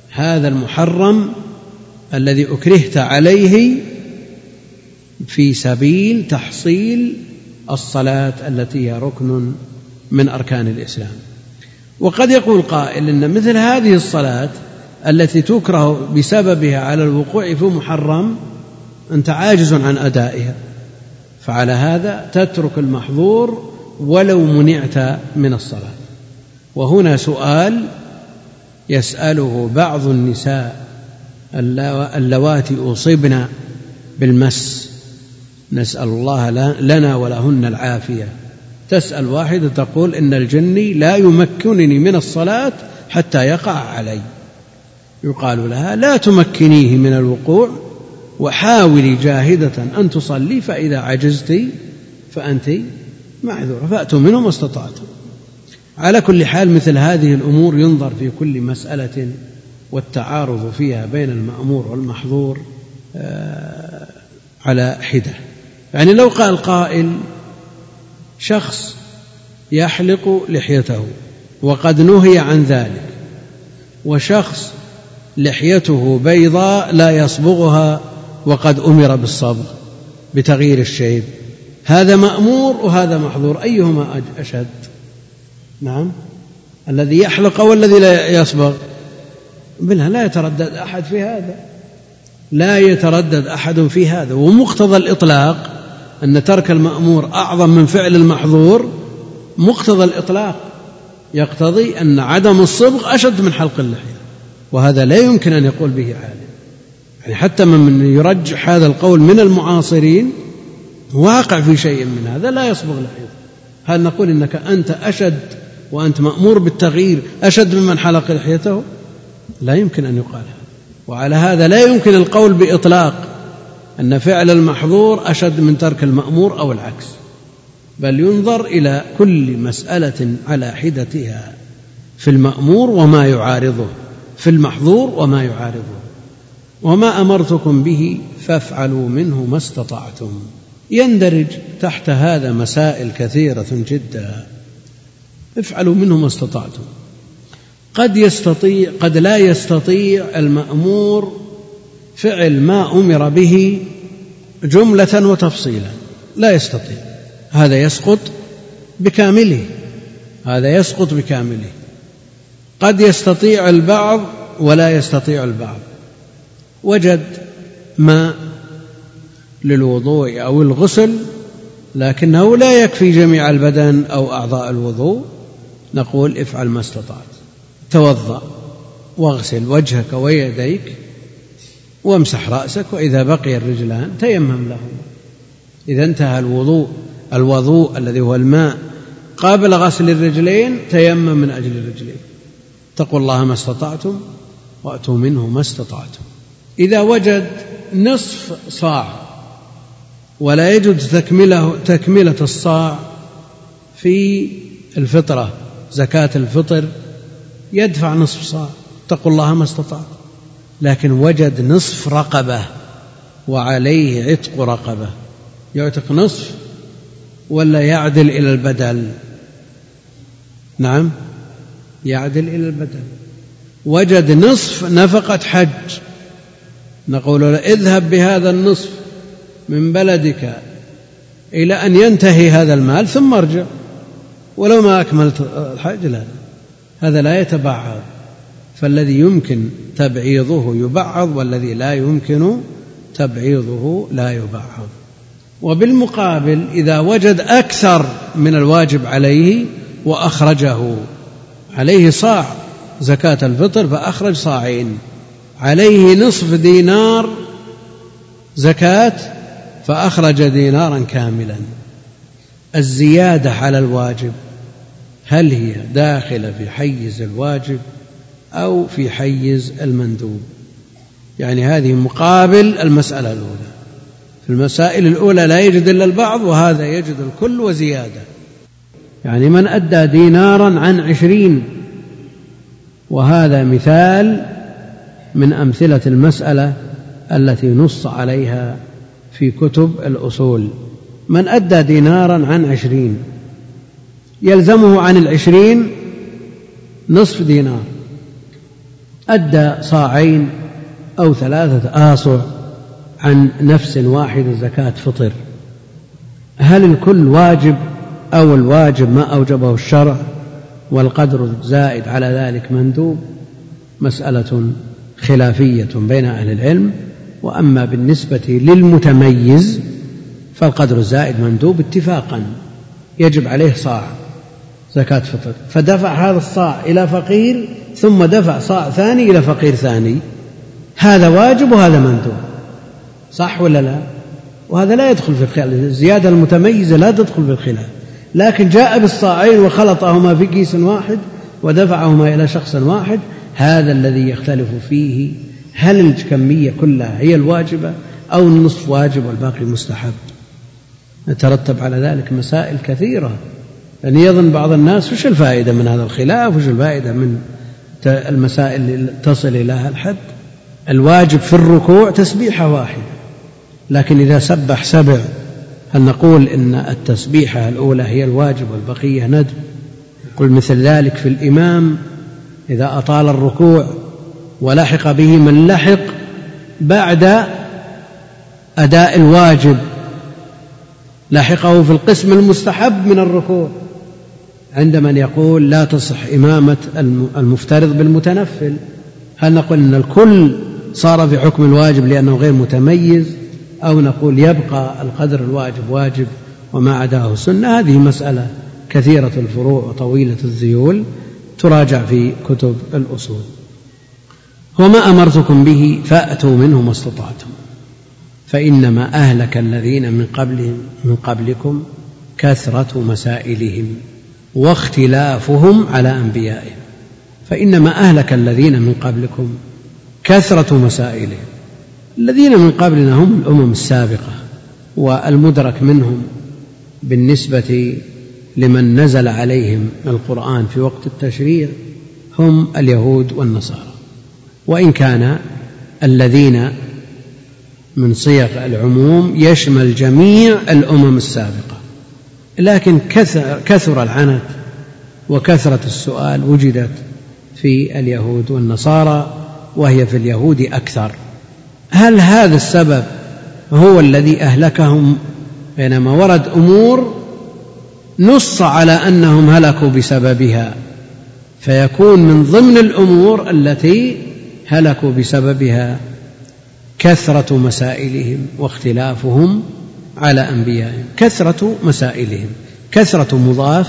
هذا المحرم الذي أكرهت عليه في سبيل تحصيل الصلاة التي هي ركن من أركان الإسلام. وقد يقول قائل إن مثل هذه الصلاة التي تكره بسببها على الوقوع في محرم أنت عاجز عن أدائها فعلى هذا تترك المحظور ولو منعت من الصلاة. وهنا سؤال يسأله بعض النساء اللواتي أصبن بالمس. نسأل الله لنا ولهن العافية. تسأل واحدة تقول إن الجني لا يمكنني من الصلاة حتى يقع علي. يقال لها لا تمكنيه من الوقوع وحاولي جاهدة أن تصلي فإذا عجزت فأنت معذورة فأتوا منه ما استطعتم. على كل حال مثل هذه الأمور ينظر في كل مسألة والتعارض فيها بين المأمور والمحظور آه، على حدة. يعني لو قال قائل شخص يحلق لحيته وقد نهي عن ذلك وشخص لحيته بيضاء لا يصبغها وقد أمر بالصبغ بتغيير الشيب هذا مأمور وهذا محظور أيهما أشد؟ نعم. الذي يحلق والذي لا يصبغ. منها لا يتردد أحد في هذا. لا يتردد أحد في هذا. ومقتضى الإطلاق أن ترك المأمور أعظم من فعل المحظور مقتضى الإطلاق يقتضي أن عدم الصبغ أشد من حلق اللحية. وهذا لا يمكن أن يقول به عالم. يعني حتى من يرجح هذا القول من المعاصرين واقع في شيء من هذا لا يصبغ لحيته. هل نقول إنك أنت أشد وأنت مأمور بالتغيير. أشد ممن حلق لحيته؟ لا يمكن أن يقال هذا. وعلى هذا لا يمكن القول بإطلاق أن فعل المحظور أشد من ترك المأمور أو العكس. بل ينظر إلى كل مسألة على حدتها في المأمور وما يعارضه في المحظور وما يعارضه. وما أمرتكم به فافعلوا منه ما استطعتم. يندرج تحت هذا مسائل كثيرة جدا. افعلوا منه ما استطعتم. قد يستطيع قد لا يستطيع المأمور فعل ما أمر به جملة وتفصيلا. لا يستطيع. هذا يسقط بكامله. هذا يسقط بكامله. قد يستطيع البعض ولا يستطيع البعض. وجد ماء للوضوء أو الغسل لكنه لا يكفي جميع البدن أو أعضاء الوضوء. نقول افعل ما استطعت. توضأ واغسل وجهك ويديك وامسح رأسك وإذا بقي الرجلان تيمم لهما. إذا انتهى الوضوء الوضوء الذي هو الماء قبل غسل الرجلين تيمم من أجل الرجلين. اتقوا الله ما استطعتم وأتوا منه ما استطعتم. إذا وجد نصف صاع ولا يجد تكمله تكملة الصاع في الفطرة زكاة الفطر يدفع نصف صاع. اتقوا الله ما استطعت. لكن وجد نصف رقبة وعليه عتق رقبة. يعتق نصف ولا يعدل إلى البدل. نعم يعدل إلى البدن وجد نصف نفقة حج. نقول له اذهب بهذا النصف من بلدك إلى أن ينتهي هذا المال ثم ارجع. ولو ما أكملت الحج لا. هذا لا يتبعض. فالذي يمكن تبعيضه يبعض والذي لا يمكن تبعيضه لا يبعض. وبالمقابل إذا وجد أكثر من الواجب عليه وأخرجه عليه صاع زكاة الفطر فأخرج صاعين. عليه نصف دينار زكاة فأخرج دينارا كاملا. الزيادة على الواجب. هل هي داخلة في حيز الواجب أو في حيز المندوب؟ يعني هذه مقابل المسألة الأولى. في المسائل الأولى لا يجد إلا البعض وهذا يجد الكل وزيادة. يعني من أدى دينارا عن عشرين. وهذا مثال من أمثلة المسألة التي نص عليها في كتب الأصول. من أدى دينارا عن عشرين. يلزمه عن العشرين نصف دينار. أدى صاعين أو ثلاثة آصع عن نفس واحدة زكاة فطر. هل الكل واجب أو الواجب ما أوجبه الشرع والقدر الزائد على ذلك مندوب؟ مسألة خلافية بين أهل العلم وأما بالنسبة للمتميز فالقدر الزائد مندوب اتفاقا. يجب عليه صاع. زكاة فطر. فدفع هذا الصاع إلى فقير ثم دفع صاع ثاني إلى فقير ثاني. هذا واجب وهذا مندوب. صح ولا لا؟ وهذا لا يدخل في الخلاف الزيادة المتميزة لا تدخل في الخلاف لكن جاء بالصاعين وخلطهما في كيس واحد ودفعهما إلى شخص واحد هذا الذي يختلف فيه هل الكمية كلها هي الواجبة أو النصف واجب والباقي مستحب. يترتب على ذلك مسائل كثيرة. يعني يظن بعض الناس وش الفائدة من هذا الخلاف؟ وش الفائدة من المسائل اللي تصل إلى الحد؟ الواجب في الركوع تسبيحة واحدة. لكن إذا سبح سبع هل نقول إن التسبيحة الأولى هي الواجب والبقية ندب؟ يقول مثل ذلك في الإمام إذا أطال الركوع ولحق به من لحق بعد أداء الواجب لحقه في القسم المستحب من الركوع. عند من يقول لا تصح إمامة المفترض بالمتنفل. هل نقول أن الكل صار في حكم الواجب لأنه غير متميز؟ أو نقول يبقى القدر الواجب واجب وما عداه سنة؟ هذه مسألة كثيرة الفروع وطويلة الذيول تراجع في كتب الأصول. وما أمرتكم به فأتوا منه ما استطعتم. فإنما أهلك الذين من قبلهم من قبلكم كثرة مسائلهم. واختلافهم على أنبيائهم. فإنما أهلك الذين من قبلكم كثرة مسائلهم. الذين من قبلنا هم الأمم السابقة والمدرك منهم بالنسبة لمن نزل عليهم القرآن في وقت التشريع هم اليهود والنصارى. وإن كان الذين من صيغ العموم يشمل جميع الأمم السابقة. لكن كثر, كثر العنت وكثرة السؤال وجدت في اليهود والنصارى وهي في اليهود أكثر. هل هذا السبب هو الذي أهلكهم؟ بينما ورد أمور نص على أنهم هلكوا بسببها فيكون من ضمن الأمور التي هلكوا بسببها كثرة مسائلهم واختلافهم على أنبيائهم كثرة مسائلهم كثرة مضاف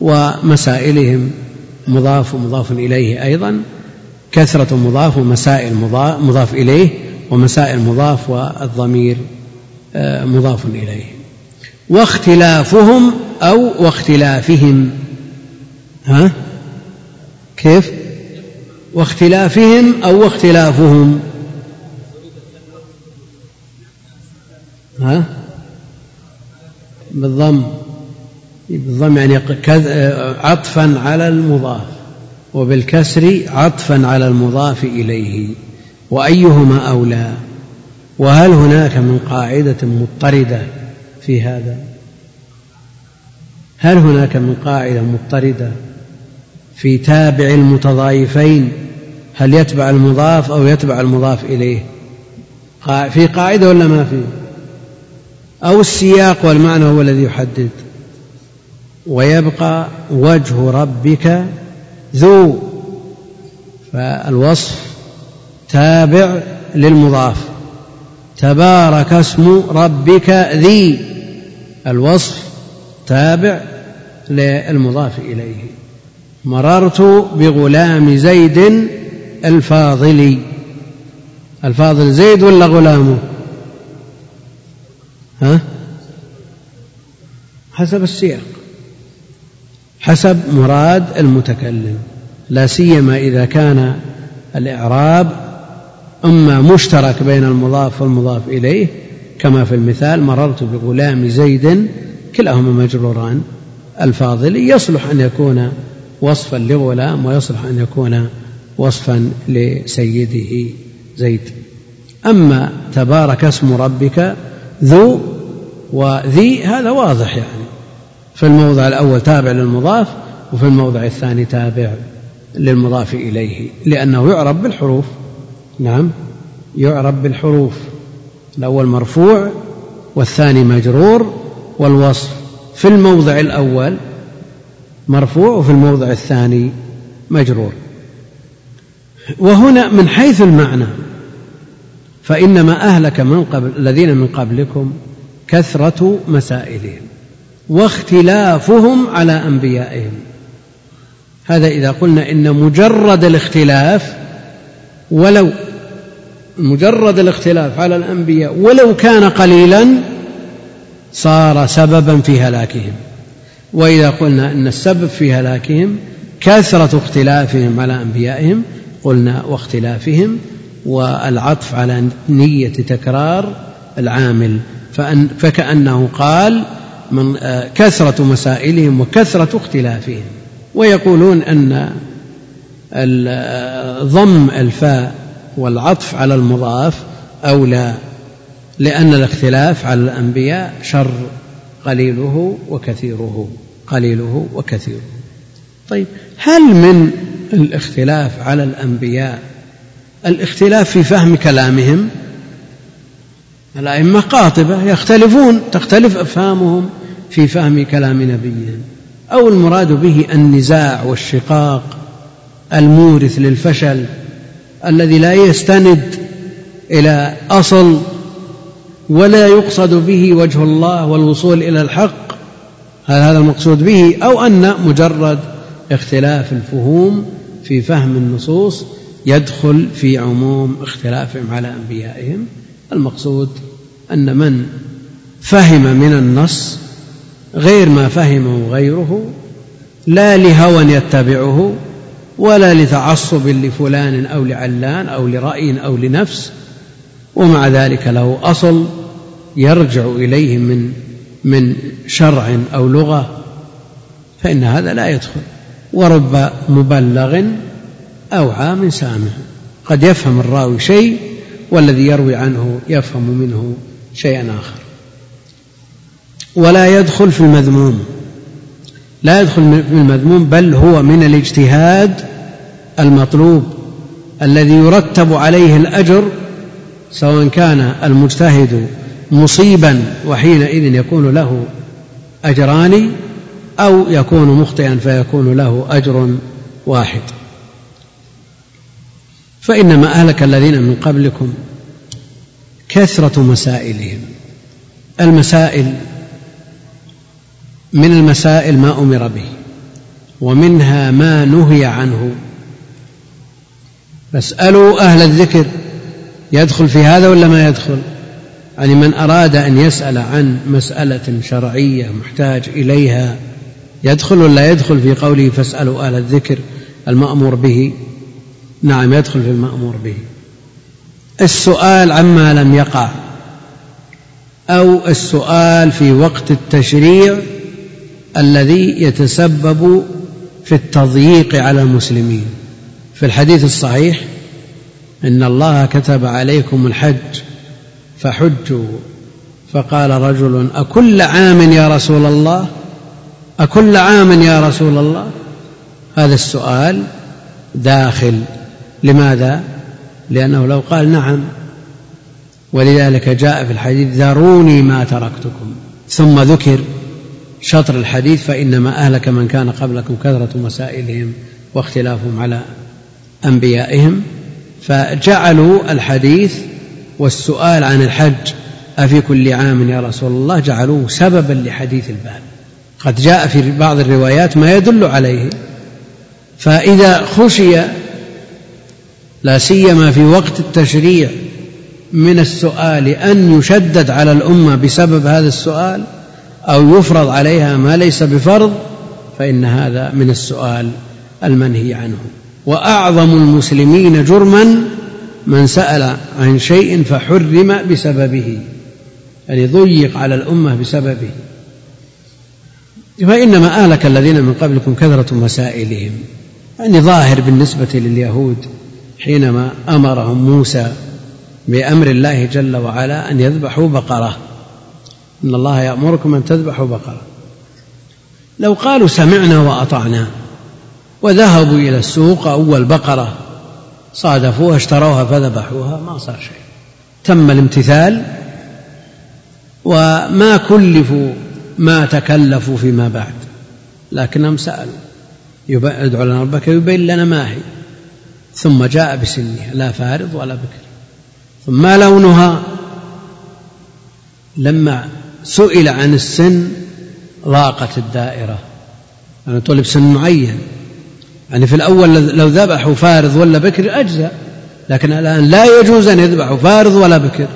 ومسائلهم مضاف ومضاف إليه أيضا كثرة مضاف ومسائل مضاف إليه ومسائل مضاف والضمير آه، مضاف إليه. واختلافهم أو واختلافهم. ها؟ كيف؟ واختلافهم أو واختلافهم. ها؟ بالضم. بالضم يعني عطفا على المضاف. وبالكسر عطفا على المضاف إليه. وأيهما أولى؟ وهل هناك من قاعدة مضطردة في هذا؟ هل هناك من قاعدة مضطردة في تابع المتضايفين؟ هل يتبع المضاف أو يتبع المضاف إليه؟ في قاعدة ولا ما في؟ أو السياق والمعنى هو الذي يحدد. ويبقى وجه ربك ذو. فالوصف تابع للمضاف. تبارك اسم ربك ذي. الوصف تابع للمضاف إليه. مررت بغلام زيد الفاضل الفاضل زيد ولا غلامه؟ ها؟ حسب السياق. حسب مراد المتكلم لا سيما إذا كان الإعراب إما مشترك بين المضاف والمضاف إليه كما في المثال مررت بغلام زيد كلاهما مجروران. الفاضل يصلح أن يكون وصفا لغلام ويصلح أن يكون وصفا لسيده زيد. أما تبارك اسم ربك ذو وذي هذا واضح يعني. في الموضع الأول تابع للمضاف وفي الموضع الثاني تابع للمضاف إليه لأنه يعرب بالحروف. نعم يعرب بالحروف. الأول مرفوع والثاني مجرور والوصف في الموضع الأول مرفوع وفي الموضع الثاني مجرور. وهنا من حيث المعنى فإنما أهلك من قبل الذين من قبلكم كثرة مسائلهم واختلافهم على أنبيائهم. هذا إذا قلنا إن مجرد الاختلاف ولو مجرد الاختلاف على الأنبياء ولو كان قليلا صار سببا في هلاكهم. وإذا قلنا أن السبب في هلاكهم كثرة اختلافهم على أنبيائهم قلنا واختلافهم والعطف على نية تكرار العامل فأن فكأنه قال من آه، كثرة مسائلهم وكثرة اختلافهم. ويقولون أن آه، ضم الفاء والعطف على المضاف أولى لأن الاختلاف على الأنبياء شر قليله وكثيره قليله وكثيره. طيب هل من الاختلاف على الأنبياء الاختلاف في فهم كلامهم؟ الأئمة قاطبة يختلفون تختلف أفهامهم في فهم كلام نبيهم أو المراد به النزاع والشقاق المورث للفشل الذي لا يستند إلى أصل ولا يقصد به وجه الله والوصول إلى الحق. هل هذا المقصود به؟ أو أن مجرد اختلاف الفهوم في فهم النصوص يدخل في عموم اختلافهم على أنبيائهم. المقصود أن من فهم من النص غير ما فهمه غيره لا لهوى يتبعه ولا لتعصب لفلان أو لعلان أو لرأي أو لنفس ومع ذلك له أصل يرجع إليه من من شرع أو لغة فإن هذا لا يدخل. ورب مبلغ أوعى من سامع قد يفهم الراوي شيء والذي يروي عنه يفهم منه شيئا آخر. ولا يدخل في المذموم. لا يدخل في المذموم بل هو من الاجتهاد المطلوب الذي يرتب عليه الأجر سواء كان المجتهد مصيبا وحينئذ يكون له أجران أو يكون مخطئا فيكون له أجر واحد. فإنما أهلك الذين من قبلكم كثرة مسائلهم. المسائل من المسائل ما أمر به ومنها ما نهي عنه. فاسألوا أهل الذكر يدخل في هذا ولا ما يدخل؟ يعني من أراد أن يسأل عن مسألة شرعية محتاج إليها يدخل ولا يدخل في قوله فاسألوا أهل الذكر المأمور به؟ نعم يدخل في المأمور به. السؤال عما لم يقع أو السؤال في وقت التشريع الذي يتسبب في التضييق على المسلمين. في الحديث الصحيح إن الله كتب عليكم الحج فحجوا. فقال رجل أكل عام يا رسول الله؟ أكل عام يا رسول الله؟ هذا السؤال داخل. لماذا؟ لأنه لو قال نعم ولذلك جاء في الحديث ذروني ما تركتكم ثم ذكر شطر الحديث فإنما أهلك من كان قبلكم كثرة مسائلهم واختلافهم على أنبيائهم. فجعلوا الحديث والسؤال عن الحج أفي كل عام يا رسول الله؟ جعلوه سببا لحديث الباب. قد جاء في بعض الروايات ما يدل عليه. فإذا خشي لا سيما في وقت التشريع من السؤال أن يشدد على الأمة بسبب هذا السؤال أو يفرض عليها ما ليس بفرض فإن هذا من السؤال المنهي عنه. وأعظم المسلمين جرما من سأل عن شيء فحرم بسببه يعني ضيق على الأمة بسببه. فإنما أهلك الذين من قبلكم كثرة مسائلهم يعني ظاهر بالنسبة لليهود. حينما أمرهم موسى بأمر الله جل وعلا أن يذبحوا بقرة. إن الله يأمركم أن تذبحوا بقرة. لو قالوا سمعنا وأطعنا وذهبوا إلى السوق أول بقرة صادفوها اشتروها فذبحوها ما صار شيء. تم الامتثال وما كلفوا ما تكلفوا فيما بعد. لكنهم سألوا ادعوا لنا ربك يبين لنا ما هي. ثم جاء بسنها لا فارض ولا بكر. ثم ما لونها؟ لما سئل عن السن ضاقت الدائرة. يعني طلب سن معين. يعني في الأول لو ذبحوا فارض ولا بكر أجزأ. لكن الآن لا يجوز أن يذبحوا فارض ولا بكر.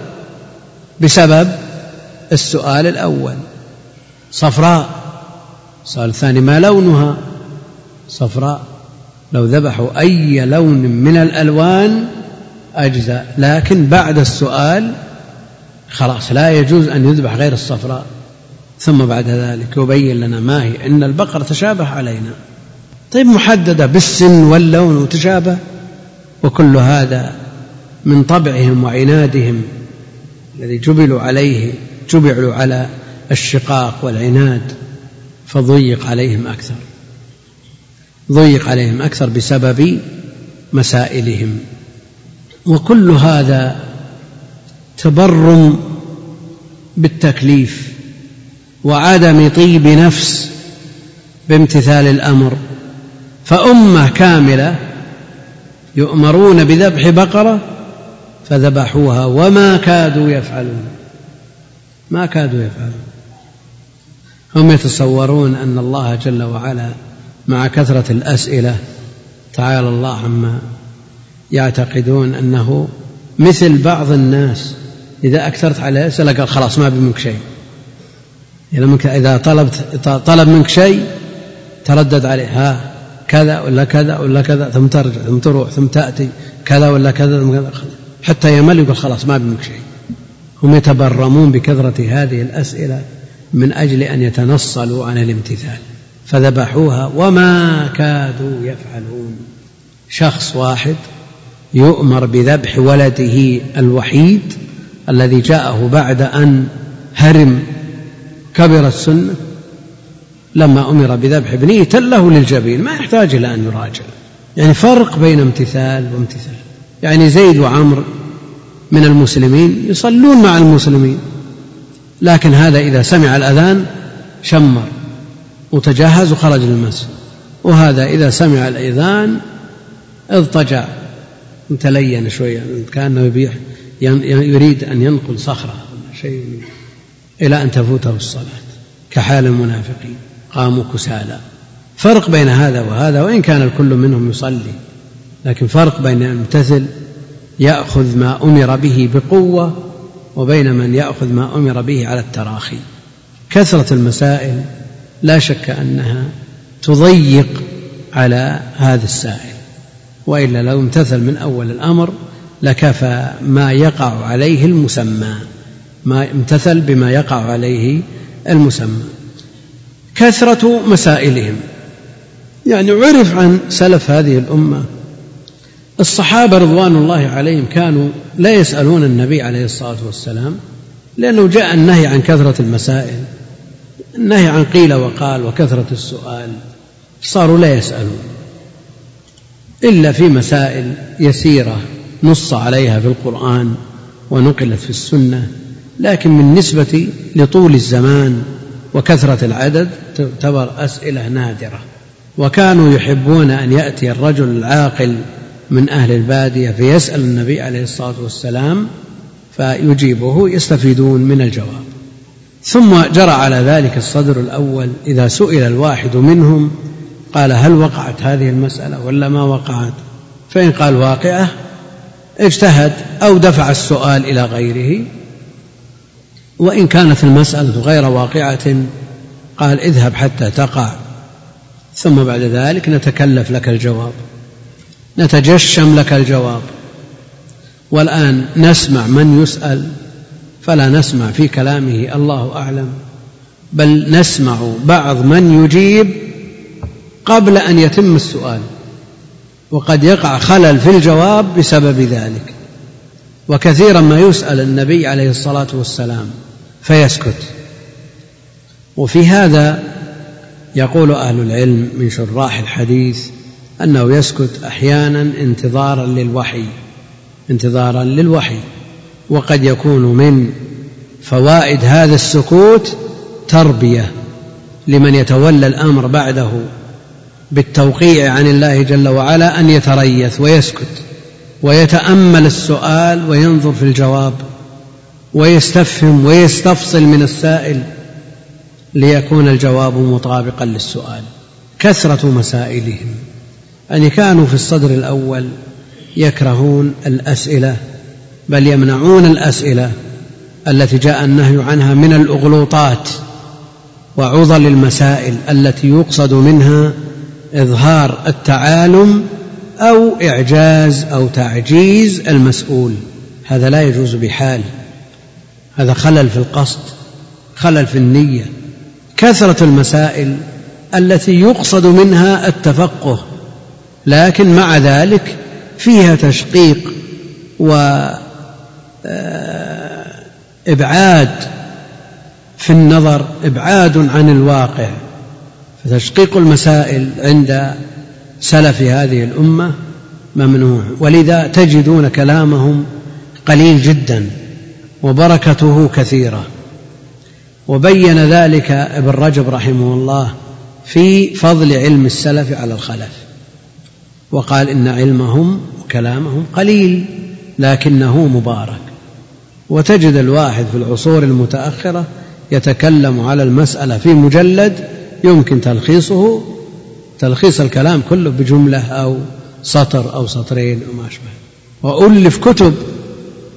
بسبب السؤال الأول. صفراء. السؤال الثاني ما لونها؟ صفراء. لو ذبحوا أي لون من الألوان أجزاء لكن بعد السؤال خلاص لا يجوز أن يذبح غير الصفراء. ثم بعد ذلك يبين لنا ما هي. إن البقرة تشابه علينا. طيب محددة بالسن واللون وتشابه. وكل هذا من طبعهم وعنادهم الذي جبلوا عليه جبلوا على الشقاق والعناد فضيق عليهم أكثر. ضيق عليهم أكثر بسبب مسائلهم. وكل هذا تبرم بالتكليف وعدم طيب نفس بامتثال الأمر. فأمة كاملة يؤمرون بذبح بقرة فذبحوها وما كادوا يفعلون. ما كادوا يفعلون. هم يتصورون أن الله جل وعلا مع كثرة الأسئلة. تعالى الله عما يعتقدون أنه مثل بعض الناس. إذا أكثرت عليه أسئلة قال خلاص ما منك شيء. إذا منك إذا طلبت طلب منك شيء تردد عليه. ها كذا ولا كذا ولا كذا ثم ترجع ثم تروح ثم تأتي كذا ولا كذا ثم كذا. حتى يمل يقول خلاص ما منك شيء. هم يتبرمون بكثرة هذه الأسئلة من أجل أن يتنصلوا عن الامتثال. فذبحوها وما كادوا يفعلون. شخص واحد يؤمر بذبح ولده الوحيد الذي جاءه بعد أن هرم. كبر السنة. لما أمر بذبح ابنه تله للجبين ما يحتاج إلى أن يراجع. يعني فرق بين امتثال وامتثال. يعني زيد وعمر من المسلمين يصلون مع المسلمين لكن هذا إذا سمع الأذان شمر. وتجهز وخرج للمسجد. وهذا إذا سمع الأذان اضطجع. متلين شوية كأنه يريد أن ينقل صخرة شيء. إلى أن تفوته الصلاة. كحال المنافقين. قاموا كسالى. فرق بين هذا وهذا وإن كان الكل منهم يصلي. لكن فرق بين الممتثل يأخذ ما أمر به بقوة وبين من يأخذ ما أمر به على التراخي. كثرة المسائل لا شك أنها تضيق على هذا السائل وإلا لو امتثل من أول الأمر لكفى ما يقع عليه المسمى ما امتثل بما يقع عليه المسمى. كثرة مسائلهم يعني عرف عن سلف هذه الأمة. الصحابة رضوان الله عليهم كانوا لا يسألون النبي عليه الصلاة والسلام لأنه جاء النهي عن كثرة المسائل. النهي عن قيل وقال وكثرة السؤال صاروا لا يسألون إلا في مسائل يسيرة نص عليها في القرآن ونقلت في السنة لكن من نسبة لطول الزمان وكثرة العدد تعتبر أسئلة نادرة. وكانوا يحبون أن يأتي الرجل العاقل من أهل البادية فيسأل النبي عليه الصلاة والسلام فيجيبه يستفيدون من الجواب. ثم جرى على ذلك الصدر الأول إذا سئل الواحد منهم قال هل وقعت هذه المسألة ولا ما وقعت؟ فإن قال واقعة اجتهد أو دفع السؤال إلى غيره. وإن كانت المسألة غير واقعة قال اذهب حتى تقع. ثم بعد ذلك نتكلف لك الجواب. نتجشم لك الجواب. والآن نسمع من يسأل فلا نسمع في كلامه الله أعلم بل نسمع بعض من يجيب قبل أن يتم السؤال وقد يقع خلل في الجواب بسبب ذلك. وكثيرا ما يسأل النبي عليه الصلاة والسلام فيسكت. وفي هذا يقول أهل العلم من شراح الحديث أنه يسكت أحيانا انتظارا للوحي انتظارا للوحي. وقد يكون من فوائد هذا السكوت تربية لمن يتولى الأمر بعده بالتوقيع عن الله جل وعلا أن يتريث ويسكت ويتأمل السؤال وينظر في الجواب ويستفهم ويستفصل من السائل ليكون الجواب مطابقا للسؤال. كثرة مسائلهم. أن كانوا في الصدر الأول يكرهون الأسئلة بل يمنعون الأسئلة التي جاء النهي عنها من الأغلوطات وعضل المسائل التي يقصد منها إظهار التعالم أو إعجاز أو تعجيز المسؤول. هذا لا يجوز بحال. هذا خلل في القصد خلل في النية. كثرة المسائل التي يقصد منها التفقه لكن مع ذلك فيها تشقيق وإبعاد آه، في النظر إبعاد عن الواقع. فتشقيق المسائل عند سلف هذه الأمة ممنوع. ولذا تجدون كلامهم قليل جدا وبركته كثيرة. وبين ذلك ابن رجب رحمه الله في فضل علم السلف على الخلف. وقال إن علمهم وكلامهم قليل لكنه مبارك. وتجد الواحد في العصور المتأخرة يتكلم على المسألة في مجلد يمكن تلخيصه تلخيص الكلام كله بجملة أو سطر أو سطرين وما أشبه. وألف كتب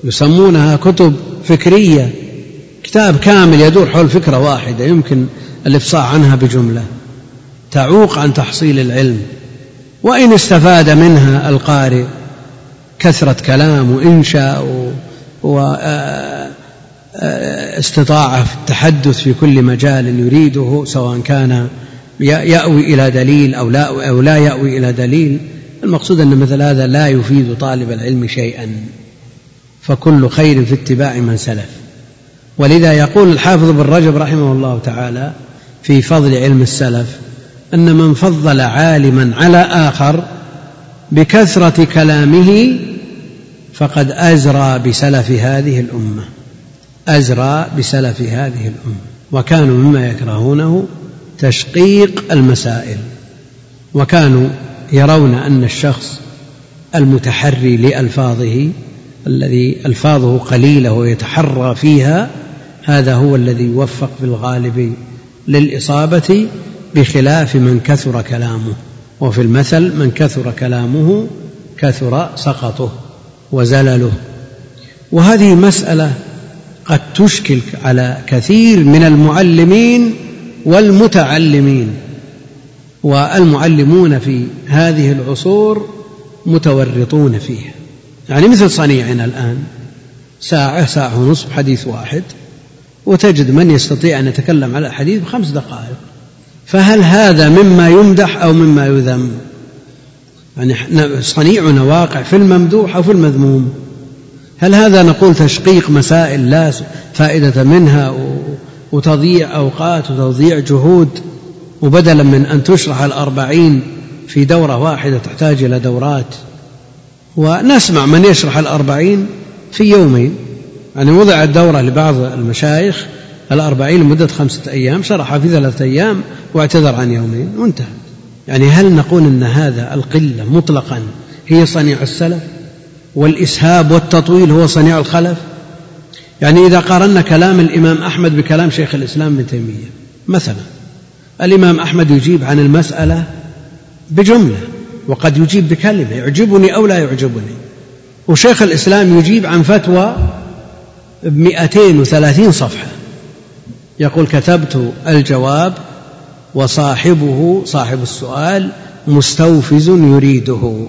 يسمونها كتب فكرية كتاب كامل يدور حول فكرة واحدة يمكن الإفصاح عنها بجملة. تعوق عن تحصيل العلم. وإن استفاد منها القارئ كثرة كلام وإنشاء واستطاعة في التحدث في كل مجال يريده سواء كان يأوي إلى دليل أو لا أو لا يأوي إلى دليل. المقصود أن مثل هذا لا يفيد طالب العلم شيئا. فكل خير في اتباع من سلف. ولذا يقول الحافظ بن رجب رحمه الله تعالى في فضل علم السلف أن من فضل عالما على آخر بكثرة كلامه فقد أزرى بسلف هذه الأمة. أزرى بسلف هذه الأمة. وكانوا مما يكرهونه تشقيق المسائل. وكانوا يرون أن الشخص المتحري لألفاظه الذي ألفاظه قليلة ويتحرى فيها هذا هو الذي يوفق في الغالب للإصابة بخلاف من كثر كلامه. وفي المثل من كثر كلامه كثر سقطه. وزلله. وهذه مسألة قد تشكل على كثير من المعلمين والمتعلمين والمعلمون في هذه العصور متورطون فيها يعني مثل صنيعنا الآن ساعة ساعة ونصف حديث واحد وتجد من يستطيع أن يتكلم على الحديث بخمس دقائق. فهل هذا مما يمدح أو مما يذم؟ يعني صنيعنا واقع في الممدوح أو في المذموم. هل هذا نقول تشقيق مسائل لا فائدة منها وتضييع أوقات وتضييع جهود؟ وبدلا من أن تشرح الأربعين في دورة واحدة تحتاج إلى دورات. ونسمع من يشرح الأربعين في يومين. يعني وضعت دورة لبعض المشايخ الأربعين لمدة خمسة أيام شرحها في ثلاثة أيام واعتذر عن يومين. وانتهى. يعني هل نقول أن هذا القلة مطلقا هي صنيع السلف والإسهاب والتطويل هو صنيع الخلف؟ يعني إذا قارنا كلام الإمام أحمد بكلام شيخ الإسلام ابن تيمية مثلا الإمام أحمد يجيب عن المسألة بجملة وقد يجيب بكلمة يعجبني أو لا يعجبني. وشيخ الإسلام يجيب عن فتوى بمئتين وثلاثين صفحة. يقول كتبت الجواب وصاحبه صاحب السؤال مستوفز يريده.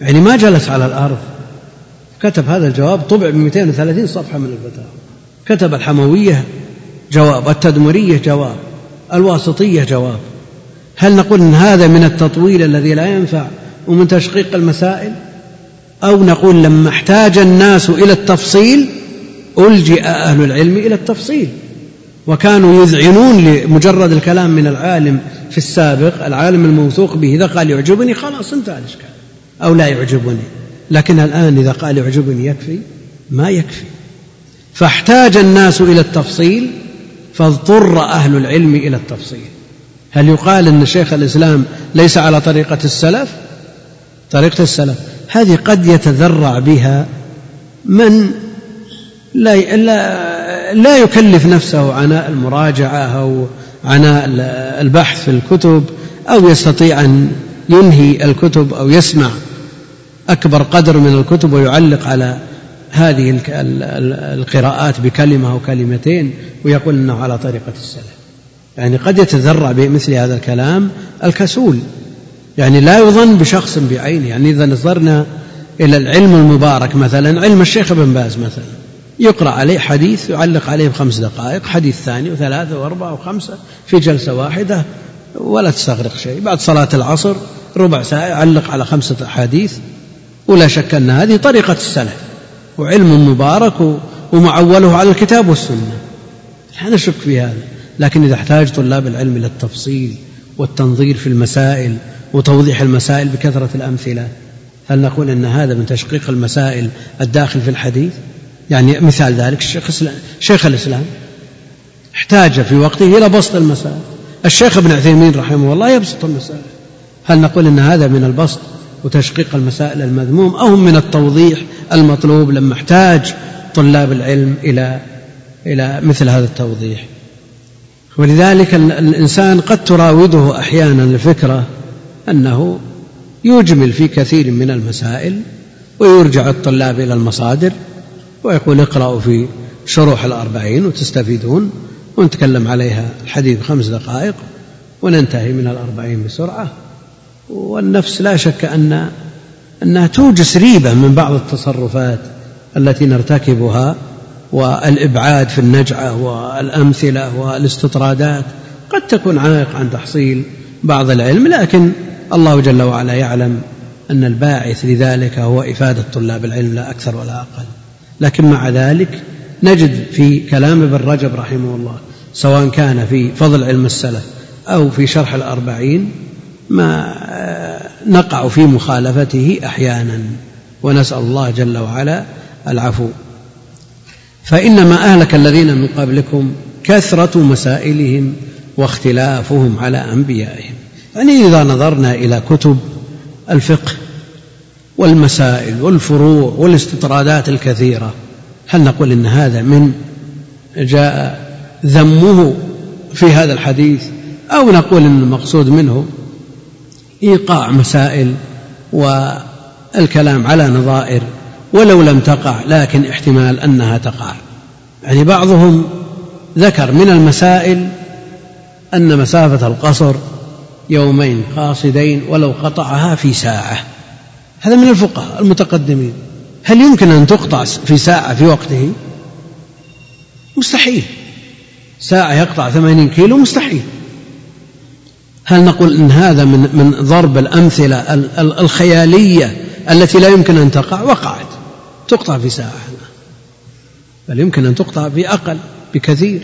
يعني ما جلس على الأرض. كتب هذا الجواب طبع ب 230 صفحة من الفتاوى. كتب الحموية جواب التدمرية جواب الواسطية جواب. هل نقول إن هذا من التطويل الذي لا ينفع ومن تشقيق المسائل؟ أو نقول لما احتاج الناس إلى التفصيل ألجئ أهل العلم إلى التفصيل. وكانوا يذعنون لمجرد الكلام من العالم في السابق. العالم الموثوق به إذا قال يعجبني خلاص انتهى الإشكال أو لا يعجبني. لكن الآن إذا قال يعجبني يكفي؟ ما يكفي. فاحتاج الناس إلى التفصيل فاضطر أهل العلم إلى التفصيل. هل يقال أن شيخ الإسلام ليس على طريقة السلف؟ طريقة السلف. هذه قد يتذرع بها من لا لا, يكلف نفسه عناء المراجعة أو عناء البحث في الكتب أو يستطيع أن ينهي الكتب أو يسمع أكبر قدر من الكتب ويعلق على هذه القراءات بكلمة أو كلمتين ويقول إنه على طريقة السلف. يعني قد يتذرع بمثل هذا الكلام الكسول. يعني لا يظن بشخص بعينه. يعني إذا نظرنا إلى العلم المبارك مثلا علم الشيخ ابن باز مثلا. يقرأ عليه حديث يعلق عليه بخمس دقائق حديث ثاني وثلاثة وأربعة وخمسة في جلسة واحدة ولا تستغرق شيء. بعد صلاة العصر ربع ساعة يعلق على خمسة أحاديث ولا شك أن هذه طريقة السلف وعلم مبارك ومعوله على الكتاب والسنة. لا نشك في هذا لكن إذا احتاج طلاب العلم إلى التفصيل والتنظير في المسائل وتوضيح المسائل بكثرة الأمثلة هل نقول أن هذا من تشقيق المسائل الداخل في الحديث؟ يعني مثال ذلك الشيخ شيخ الإسلام احتاج في وقته إلى بسط المسائل. الشيخ ابن عثيمين رحمه الله يبسط المسائل. هل نقول أن هذا من البسط وتشقيق المسائل المذموم أو من التوضيح المطلوب لما احتاج طلاب العلم إلى إلى مثل هذا التوضيح؟ ولذلك الإنسان قد تراوده أحيانا الفكرة أنه يجمل في كثير من المسائل ويرجع الطلاب إلى المصادر ويقول اقرأوا في شروح الأربعين وتستفيدون ونتكلم عليها الحديث خمس دقائق وننتهي من الأربعين بسرعة. والنفس لا شك أن أنها توجس ريبة من بعض التصرفات التي نرتكبها والإبعاد في النجعة والأمثلة والاستطرادات. قد تكون عائق عن تحصيل بعض العلم لكن الله جل وعلا يعلم أن الباعث لذلك هو إفادة طلاب العلم لا أكثر ولا أقل. لكن مع ذلك نجد في كلام ابن رجب رحمه الله سواء كان في فضل علم السلف أو في شرح الأربعين ما نقع في مخالفته أحيانا ونسأل الله جل وعلا العفو. فإنما أهلك الذين من قبلكم كثرة مسائلهم واختلافهم على أنبيائهم. يعني إذا نظرنا إلى كتب الفقه والمسائل والفروع والاستطرادات الكثيرة. هل نقول إن هذا من جاء ذمه في هذا الحديث أو نقول إن المقصود منه إيقاع مسائل والكلام على نظائر ولو لم تقع لكن احتمال أنها تقع؟ يعني بعضهم ذكر من المسائل أن مسافة القصر يومين قاصدين ولو قطعها في ساعة. هذا من الفقهاء المتقدمين. هل يمكن أن تقطع في ساعة في وقته؟ مستحيل. ساعة يقطع ثمانين كيلو مستحيل. هل نقول إن هذا من من ضرب الأمثلة الخيالية التي لا يمكن أن تقع؟ وقعت. تقطع في ساعة بل يمكن أن تقطع في أقل بكثير.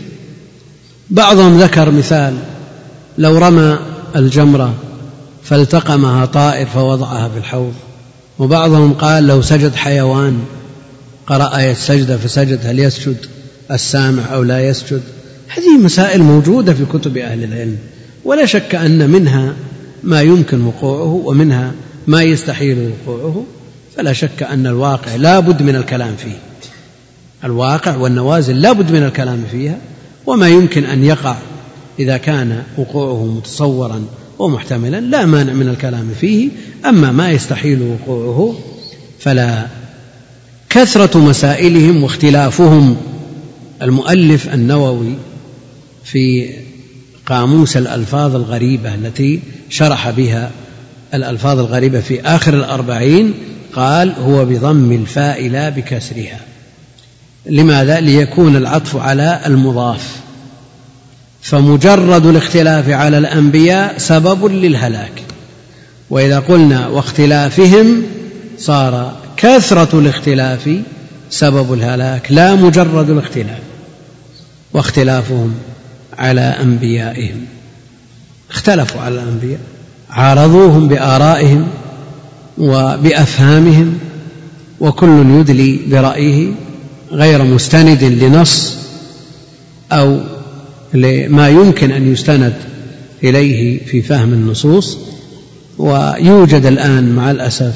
بعضهم ذكر مثال لو رمى الجمرة فالتقمها طائر فوضعها في الحوض. وبعضهم قال لو سجد حيوان قرأ آية سجدة فسجد هل يسجد السامع أو لا يسجد؟ هذه مسائل موجودة في كتب أهل العلم. ولا شك أن منها ما يمكن وقوعه ومنها ما يستحيل وقوعه. فلا شك أن الواقع لا بد من الكلام فيه. الواقع والنوازل لا بد من الكلام فيها. وما يمكن أن يقع إذا كان وقوعه متصورا ومحتملا لا مانع من الكلام فيه أما ما يستحيل وقوعه فلا. كثرة مسائلهم واختلافهم. المؤلف النووي في قاموس الألفاظ الغريبة التي شرح بها الألفاظ الغريبة في آخر الأربعين قال هو بضم الفاء لا بكسرها. لماذا؟ ليكون العطف على المضاف. فمجرد الاختلاف على الأنبياء سبب للهلاك. وإذا قلنا واختلافهم صار كثرة الاختلاف سبب الهلاك لا مجرد الاختلاف واختلافهم على أنبيائهم. اختلفوا على الأنبياء عارضوهم بآرائهم وبأفهامهم وكل يدلي برأيه غير مستند لنص أو لما يمكن أن يستند إليه في فهم النصوص ويوجد الآن مع الأسف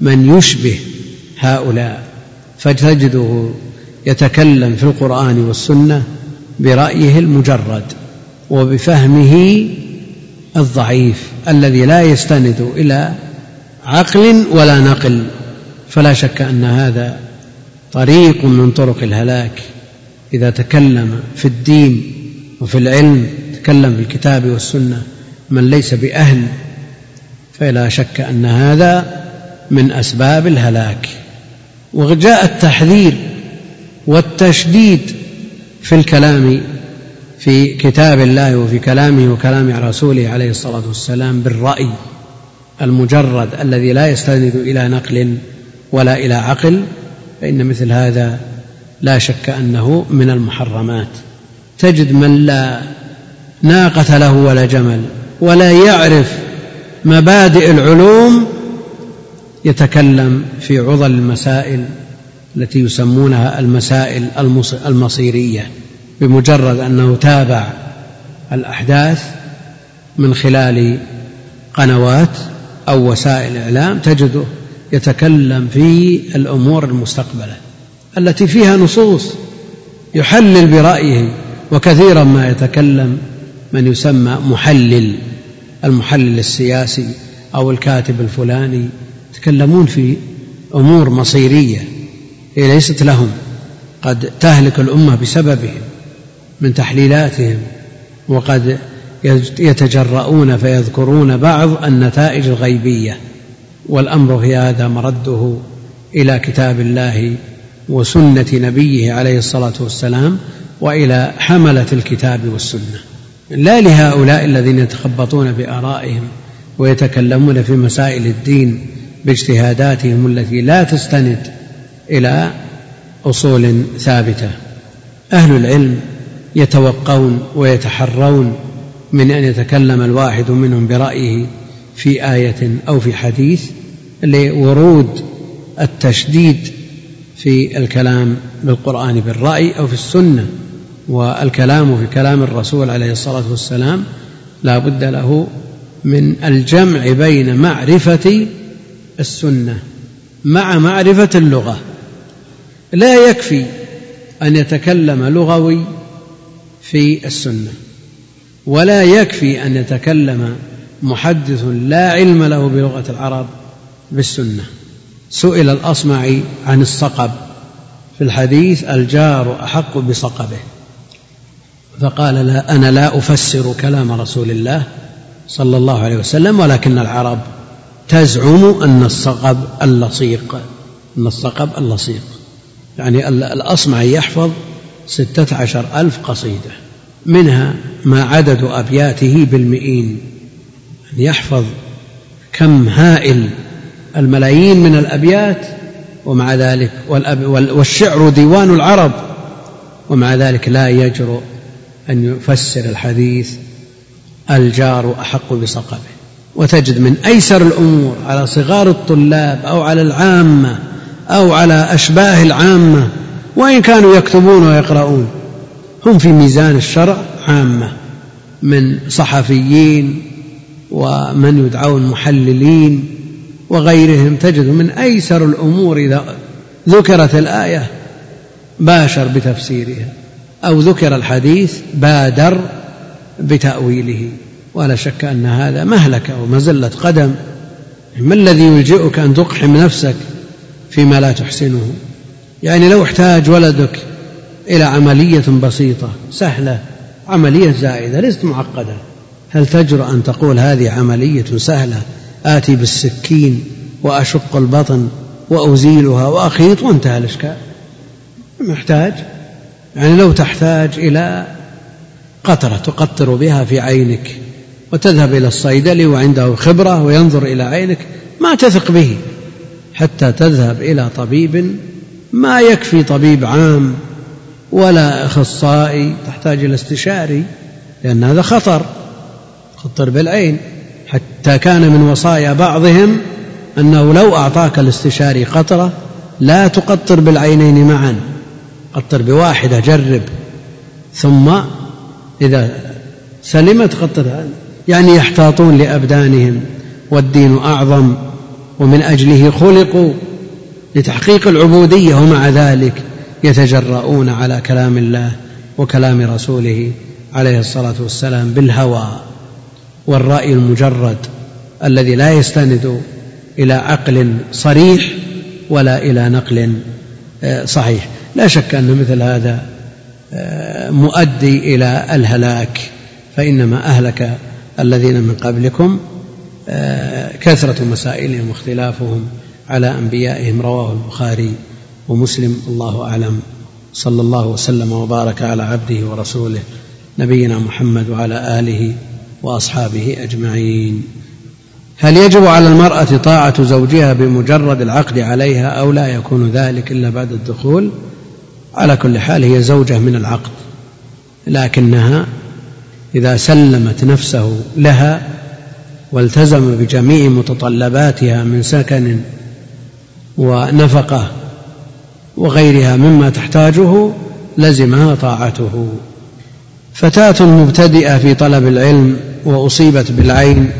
من يشبه هؤلاء فتجده يتكلم في القرآن والسنة برأيه المجرد وبفهمه الضعيف الذي لا يستند إلى عقل ولا نقل. فلا شك أن هذا طريق من طرق الهلاك. إذا تكلم في الدين وفي العلم تكلم في الكتاب والسنة من ليس بأهل فلا شك أن هذا من أسباب الهلاك. وجاء التحذير والتشديد في الكلام في كتاب الله وفي كلامه وكلام رسوله عليه الصلاة والسلام بالرأي المجرد الذي لا يستند إلى نقل ولا إلى عقل فإن مثل هذا لا شك أنه من المحرمات. تجد من لا ناقة له ولا جمل ولا يعرف مبادئ العلوم يتكلم في عضل المسائل التي يسمونها المسائل المصيرية بمجرد أنه تابع الأحداث من خلال قنوات أو وسائل إعلام تجده يتكلم في الأمور المستقبله التي فيها نصوص يحلل برايه وكثيرا ما يتكلم من يسمى محلل المحلل السياسي أو الكاتب الفلاني يتكلمون في أمور مصيرية هي ليست لهم قد تهلك الأمة بسببهم من تحليلاتهم وقد يتجرؤون فيذكرون بعض النتائج الغيبية والأمر في هذا مرده إلى كتاب الله وسنة نبيه عليه الصلاة والسلام وإلى حملة الكتاب والسنة. لا لهؤلاء الذين يتخبطون بآرائهم ويتكلمون في مسائل الدين باجتهاداتهم التي لا تستند إلى أصول ثابتة. أهل العلم يتوقون ويتحرون من أن يتكلم الواحد منهم برأيه في آية أو في حديث لورود التشديد في الكلام بالقرآن بالرأي أو في السنة. والكلام في كلام الرسول عليه الصلاة والسلام لا بد له من الجمع بين معرفة السنة مع معرفة اللغة. لا يكفي أن يتكلم لغوي في السنة ولا يكفي أن يتكلم محدث لا علم له بلغة العرب بالسنة. سئل الأصمعي عن الصقب في الحديث الجار أحق بصقبه. فقال لا أنا لا أفسر كلام رسول الله صلى الله عليه وسلم ولكن العرب تزعم أن الصقب اللصيق أن الصقب اللصيق. يعني الأصمعي يحفظ ستة عشر ألف قصيدة منها ما عدد أبياته بالمئين. يعني يحفظ كم هائل الملايين من الأبيات ومع ذلك والشعر ديوان العرب ومع ذلك لا يجرؤ أن يفسر الحديث الجار أحق بصقبه. وتجد من أيسر الأمور على صغار الطلاب أو على العامة أو على أشباه العامة وإن كانوا يكتبون ويقرؤون. هم في ميزان الشرع عامة من صحفيين ومن يدعون محللين وغيرهم. تجد من أيسر الأمور إذا ذكرت الآية باشر بتفسيرها. أو ذكر الحديث بادر بتأويله ولا شك أن هذا مهلكة ومزلة قدم. ما الذي يلجئك أن تقحم نفسك فيما لا تحسنه؟ يعني لو احتاج ولدك إلى عملية بسيطة سهلة عملية زائدة ليست معقدة هل تجرؤ أن تقول هذه عملية سهلة آتي بالسكين وأشق البطن وأزيلها وأخيط وانتهى الإشكال؟ محتاج يعني لو تحتاج إلى قطرة تقطر بها في عينك وتذهب إلى الصيدلي وعنده خبرة وينظر إلى عينك ما تثق به حتى تذهب إلى طبيب ما يكفي طبيب عام ولا أخصائي تحتاج إلى استشاري لأن هذا خطر خطر بالعين. حتى كان من وصايا بعضهم أنه لو أعطاك الاستشاري قطرة لا تقطر بالعينين معا. قطر بواحدة جرب. ثم إذا سلمت قطر يعني يحتاطون لأبدانهم والدين أعظم ومن أجله خلقوا لتحقيق العبودية ومع ذلك يتجرؤون على كلام الله وكلام رسوله عليه الصلاة والسلام بالهوى والرأي المجرد الذي لا يستند إلى عقل صريح ولا إلى نقل آه، صحيح. لا شك أن مثل هذا آه، مؤدي إلى الهلاك فإنما أهلك الذين من قبلكم آه، كثرة مسائلهم واختلافهم على أنبيائهم رواه البخاري ومسلم الله أعلم. صلى الله وسلم وبارك على عبده ورسوله نبينا محمد وعلى آله وأصحابه أجمعين. هل يجب على المرأة طاعة زوجها بمجرد العقد عليها أو لا يكون ذلك إلا بعد الدخول؟ على كل حال هي زوجة من العقد لكنها إذا سلمت نفسه لها والتزم بجميع متطلباتها من سكن ونفقة وغيرها مما تحتاجه لزمها طاعته. فتاة مبتدئة في طلب العلم وأصيبت بالعين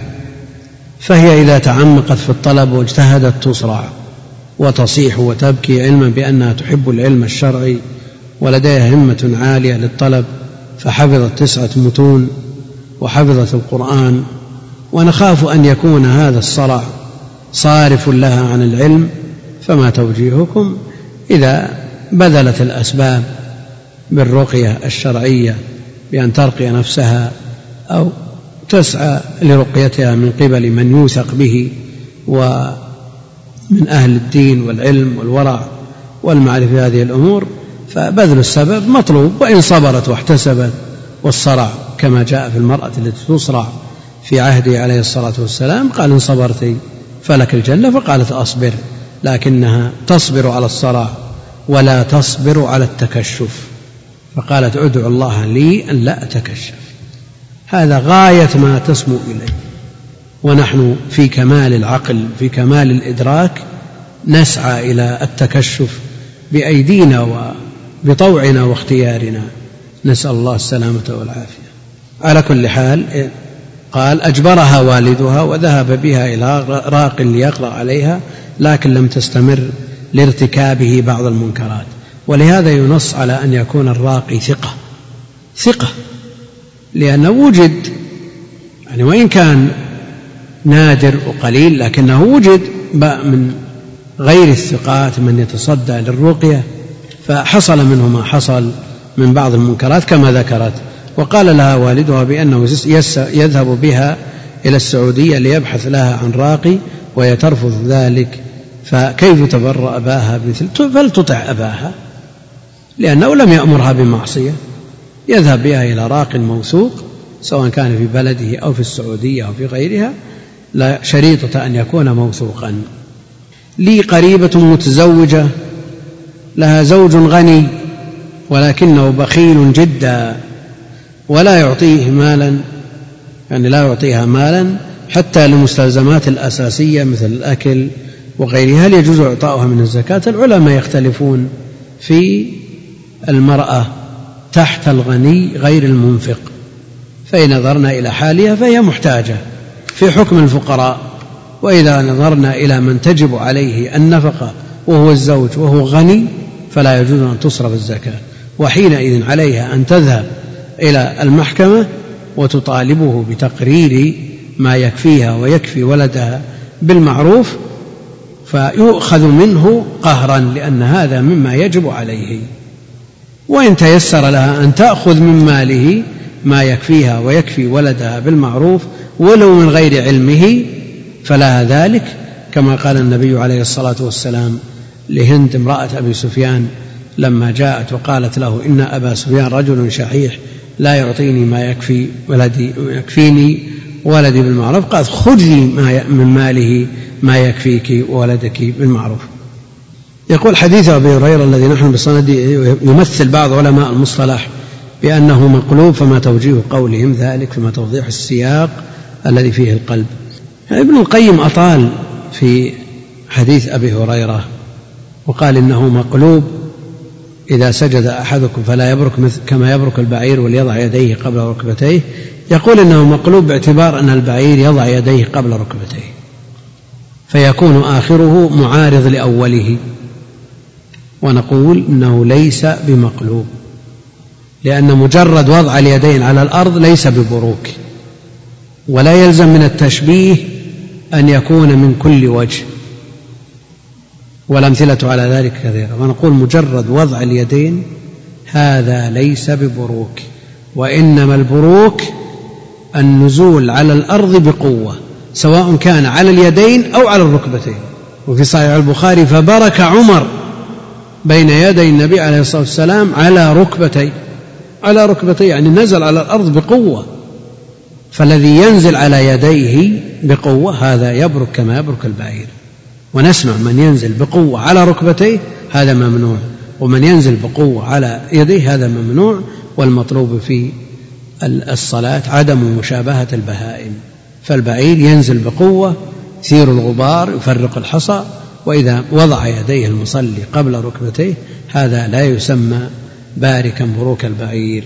فهي إذا تعمقت في الطلب واجتهدت تصرع. وتصيح وتبكي علما بأنها تحب العلم الشرعي ولديها همة عالية للطلب فحفظت تسعة متون وحفظت القرآن ونخاف أن يكون هذا الصرع صارف لها عن العلم فما توجيهكم؟ إذا بذلت الأسباب بالرقية الشرعية بأن ترقي نفسها أو تسعى لرقيتها من قبل من يوثق به ومن أهل الدين والعلم والورع والمعرفة هذه الأمور فبذل السبب مطلوب وإن صبرت واحتسبت والصرع كما جاء في المرأة التي تصرع في عهده عليه الصلاة والسلام قال إن صبرت فلك الجنة فقالت أصبر لكنها تصبر على الصرع ولا تصبر على التكشف فقالت ادعو الله لي أن لا أتكشف. هذا غاية ما تسمو إليه. ونحن في كمال العقل في كمال الإدراك نسعى إلى التكشف بأيدينا وبطوعنا واختيارنا. نسأل الله السلامة والعافية. على كل حال قال أجبرها والدها وذهب بها إلى راق ليقرأ عليها لكن لم تستمر لارتكابه بعض المنكرات. ولهذا ينص على أن يكون الراقي ثقة. ثقة لأنه وجد يعني وإن كان نادر وقليل لكنه وجد من غير الثقات من يتصدى للرقية فحصل منه ما حصل من بعض المنكرات كما ذكرت. وقال لها والدها بأنه يذهب بها إلى السعودية ليبحث لها عن راقي وهي ترفض ذلك. فكيف تبرأ أباها مثل فلتطع أباها؟ لأنه لم يأمرها بمعصية. يذهب بها إلى راق موثوق سواء كان في بلده أو في السعودية أو في غيرها شريطة أن يكون موثوقا. لي قريبة متزوجة لها زوج غني ولكنه بخيل جدا ولا يعطيه مالا يعني لا يعطيها مالا حتى للمستلزمات الأساسية مثل الأكل وغيرها. هل يجوز إعطاؤها من الزكاة؟ العلماء يختلفون في المرأة تحت الغني غير المنفق فإن نظرنا إلى حالها فهي محتاجة. في حكم الفقراء وإذا نظرنا إلى من تجب عليه النفقة وهو الزوج وهو غني فلا يجوز أن تصرف الزكاة. وحينئذ عليها أن تذهب إلى المحكمة وتطالبه بتقرير ما يكفيها ويكفي ولدها بالمعروف فيؤخذ منه قهرا لأن هذا مما يجب عليه. وإن تيسر لها أن تأخذ من ماله ما يكفيها ويكفي ولدها بالمعروف ولو من غير علمه فلها ذلك كما قال النبي عليه الصلاة والسلام لهند امرأة أبي سفيان لما جاءت وقالت له إن أبا سفيان رجل شحيح لا يعطيني ما يكفي ولدي يكفيني ولدي بالمعروف قالت خذي من ماله ما يكفيك وولدك بالمعروف. يقول حديث أبي هريرة الذي نحن بصنده يمثل بعض علماء المصطلح بأنه مقلوب فما توجيه قولهم ذلك فما توضيح السياق الذي فيه القلب. ابن القيم أطال في حديث أبي هريرة وقال إنه مقلوب إذا سجد أحدكم فلا يبرك كما يبرك البعير وليضع يديه قبل ركبتيه. يقول إنه مقلوب باعتبار أن البعير يضع يديه قبل ركبتيه. فيكون آخره معارض لأوله. ونقول إنه ليس بمقلوب لأن مجرد وضع اليدين على الأرض ليس ببروك. ولا يلزم من التشبيه أن يكون من كل وجه. والأمثلة على ذلك كثيرة. ونقول مجرد وضع اليدين هذا ليس ببروك وإنما البروك النزول على الأرض بقوة سواء كان على اليدين أو على الركبتين. وفي صحيح البخاري فبرك عمر بين يدي النبي عليه الصلاة والسلام على ركبتي. على ركبتي يعني نزل على الأرض بقوة. فالذي ينزل على يديه بقوة هذا يبرك كما يبرك البعير. ونسمع من ينزل بقوة على ركبتيه هذا ممنوع. ومن ينزل بقوة على يديه هذا ممنوع. والمطلوب في الصلاة عدم مشابهة البهائم. فالبعير ينزل بقوة يثير الغبار يفرق الحصى. وإذا وضع يديه المصلي قبل ركبتيه هذا لا يسمى باركا بروك البعير.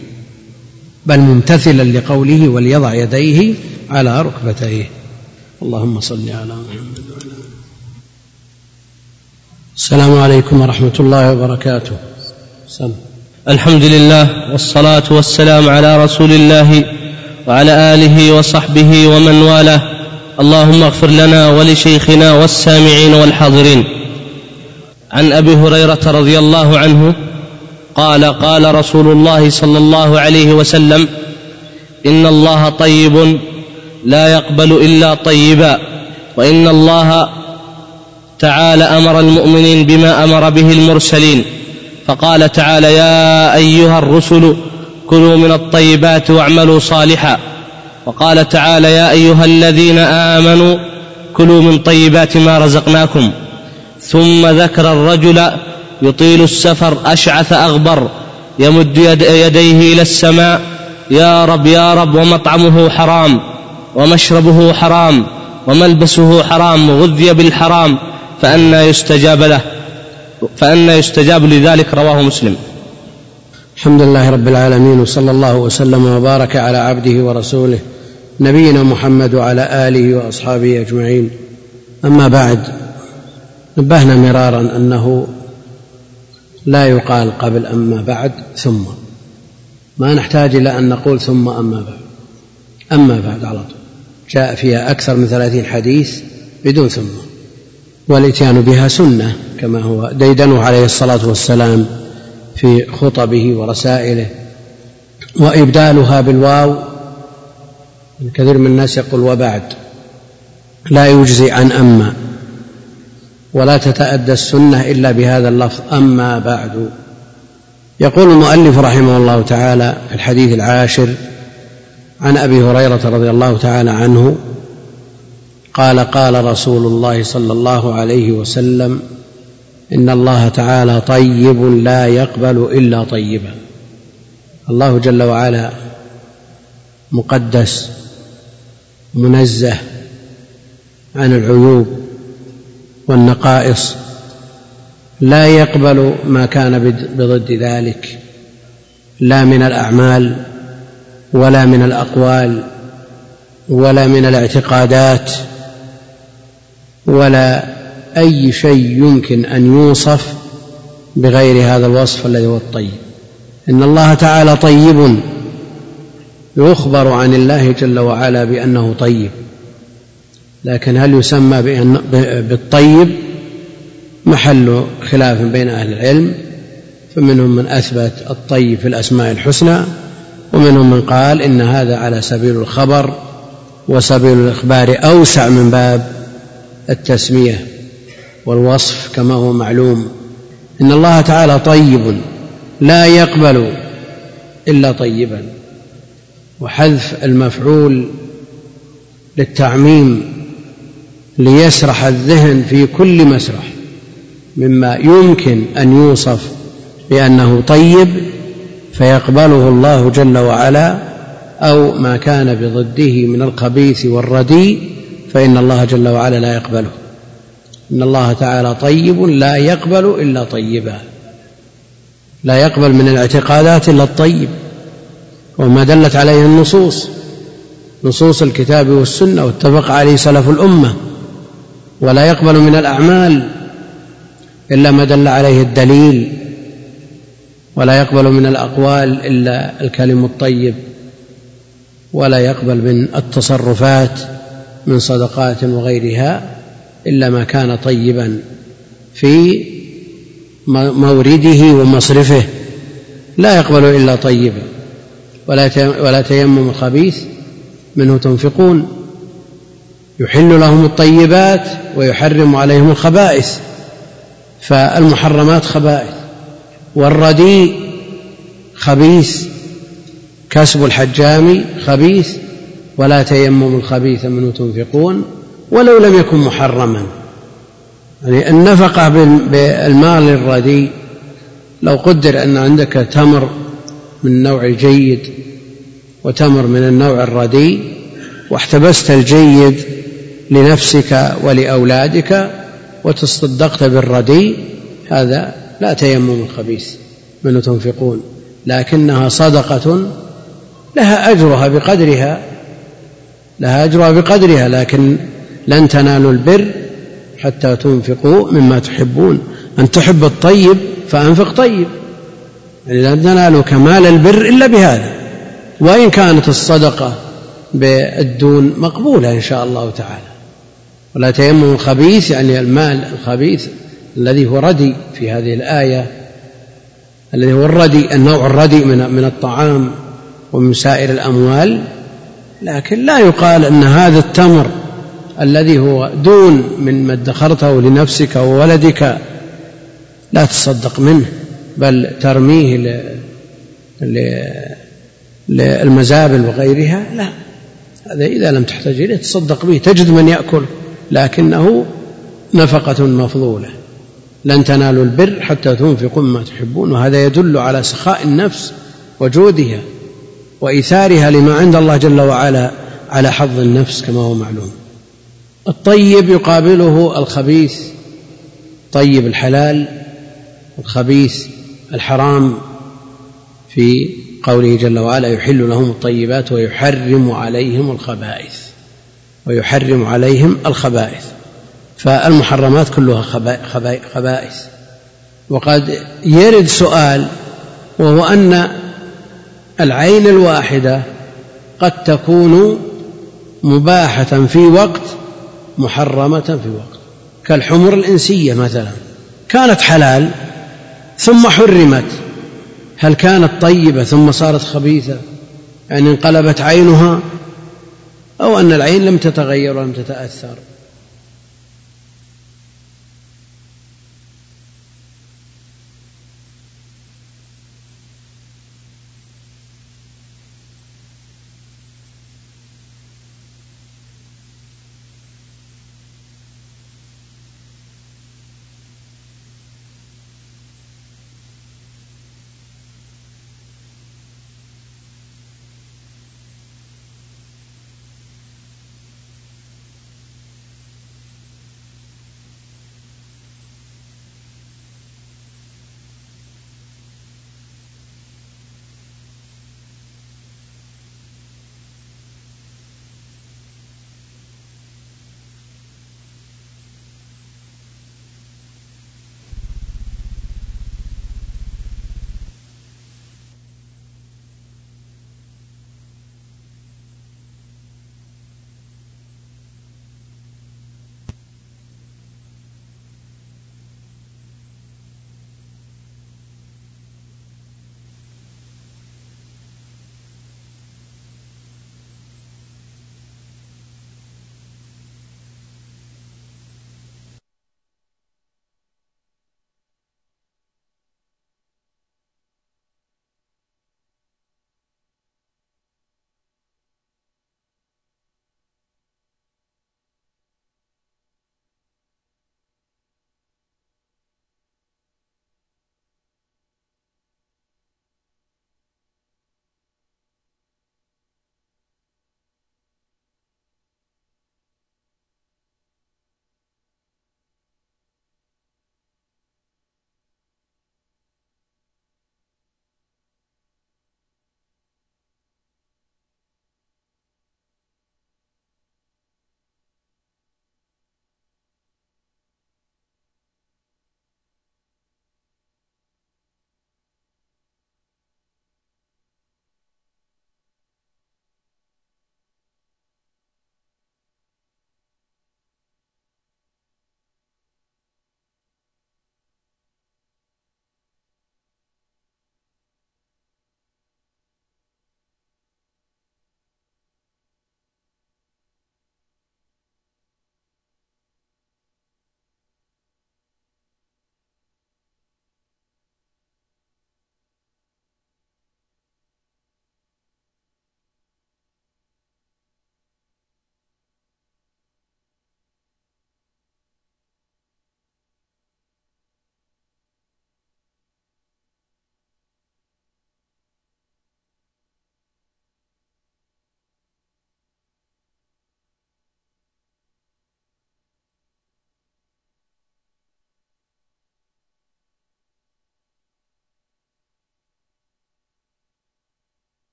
بل ممتثلا لقوله وليضع يديه على ركبتيه. اللهم صل على محمد وعلى السلام عليكم ورحمة الله وبركاته. سلام. الحمد لله والصلاة والسلام على رسول الله وعلى آله وصحبه ومن والاه. اللهم اغفر لنا ولشيخنا والسامعين والحاضرين. عن أبي هريرة رضي الله عنه قال قال رسول الله صلى الله عليه وسلم إن الله طيب لا يقبل إلا طيبا وإن الله تعالى أمر المؤمنين بما أمر به المرسلين. فقال تعالى يا أيها الرسل كلوا من الطيبات واعملوا صالحا. وقال تعالى يا أيها الذين آمنوا كلوا من طيبات ما رزقناكم. ثم ذكر الرجل يطيل السفر أشعث أغبر يمد يد يديه إلى السماء يا رب يا رب ومطعمه حرام ومشربه حرام وملبسه حرام وغذي بالحرام فأنى يستجاب له فأنى يستجاب لذلك رواه مسلم. الحمد لله رب العالمين وصلى الله وسلم وبارك على عبده ورسوله نبينا محمد وعلى آله وأصحابه أجمعين. أما بعد نبهنا مرارا أنه لا يقال قبل أما بعد ثم. ما نحتاج إلى أن نقول ثم أما بعد. أما بعد على طول. جاء فيها أكثر من ثلاثين حديث بدون ثم. والإتيان بها سنة كما هو ديدنه عليه الصلاة والسلام في خطبه ورسائله. وإبدالها بالواو. كثير من الناس يقول وبعد. لا يجزي عن اما ولا تتأدى السنة إلا بهذا اللفظ. أما بعد يقول المؤلف رحمه الله تعالى في الحديث العاشر عن أبي هريرة رضي الله تعالى عنه قال قال رسول الله صلى الله عليه وسلم إن الله تعالى طيب لا يقبل إلا طيبا. الله جل وعلا مقدس منزه عن العيوب والنقائص. لا يقبل ما كان بضد ذلك. لا من الأعمال ولا من الأقوال ولا من الاعتقادات ولا أي شيء يمكن أن يوصف بغير هذا الوصف الذي هو الطيب. إن الله تعالى طيب يخبر عن الله جل وعلا بأنه طيب. لكن هل يسمى بالطيب محل خلاف بين أهل العلم؟ فمنهم من أثبت الطيب في الأسماء الحسنى ومنهم من قال إن هذا على سبيل الخبر وسبيل الإخبار أوسع من باب التسمية والوصف كما هو معلوم إن الله تعالى طيب لا يقبل إلا طيبا وحذف المفعول للتعميم ليسرح الذهن في كل مسرح مما يمكن أن يوصف بأنه طيب فيقبله الله جل وعلا أو ما كان بضده من الخبيث والرديء فإن الله جل وعلا لا يقبله. إن الله تعالى طيب لا يقبل إلا طيبا. لا يقبل من الاعتقادات إلا الطيب. وما دلت عليه النصوص نصوص الكتاب والسنة واتفق عليه سلف الأمة. ولا يقبل من الأعمال إلا ما دل عليه الدليل ولا يقبل من الأقوال إلا الكلم الطيب ولا يقبل من التصرفات من صدقات وغيرها إلا ما كان طيبا في مورده ومصرفه. لا يقبل إلا طيبا ولا تيمم الخبيث منه تنفقون. يحل لهم الطيبات ويحرم عليهم الخبائث فالمحرمات خبائث والرديء خبيث كسب الحجام خبيث ولا تيمم الخبيث منه تنفقون ولو لم يكن محرما. يعني النفقة بالمال الرديء لو قدر أن عندك تمر من النوع الجيد وتمر من النوع الرديء واحتبست الجيد لنفسك ولأولادك وتصدقت بالرديء هذا لا تيمم الخبيث منه تنفقون لكنها صدقة لها أجرها بقدرها لها أجرها بقدرها لكن لن تنالوا البر حتى تنفقوا مما تحبون. أن تحب الطيب فأنفق طيب. يعني لن تنالوا كمال البر إلا بهذا. وإن كانت الصدقة بالدون مقبولة إن شاء الله تعالى. ولا تيمم الخبيث يعني المال الخبيث الذي هو ردي في هذه الآية الذي هو الردي النوع الردي من من الطعام ومن سائر الأموال. لكن لا يقال أن هذا التمر الذي هو دون من ما ادخرته لنفسك وولدك لا تصدق منه بل ترميه للمزابل وغيرها. لا هذا إذا لم تحتاج إليه تصدق به تجد من يأكل. لكنه نفقة مفضولة. لن تنالوا البر حتى تنفقوا مما تحبون وهذا يدل على سخاء النفس وجودها وإيثارها لما عند الله جل وعلا على حظ النفس كما هو معلوم. الطيب يقابله الخبيث طيب الحلال الخبيث الحرام في قوله جل وعلا يحل لهم الطيبات ويحرم عليهم الخبائث. ويحرم عليهم الخبائث. فالمحرمات كلها خبائث وقد يرد سؤال وهو أن العين الواحدة قد تكون مباحة في وقت محرمة في وقت. كالحمر الإنسية مثلا. كانت حلال ثم حرمت. هل كانت طيبة ثم صارت خبيثة؟ يعني انقلبت عينها أو أن العين لم تتغير ولم تتأثر.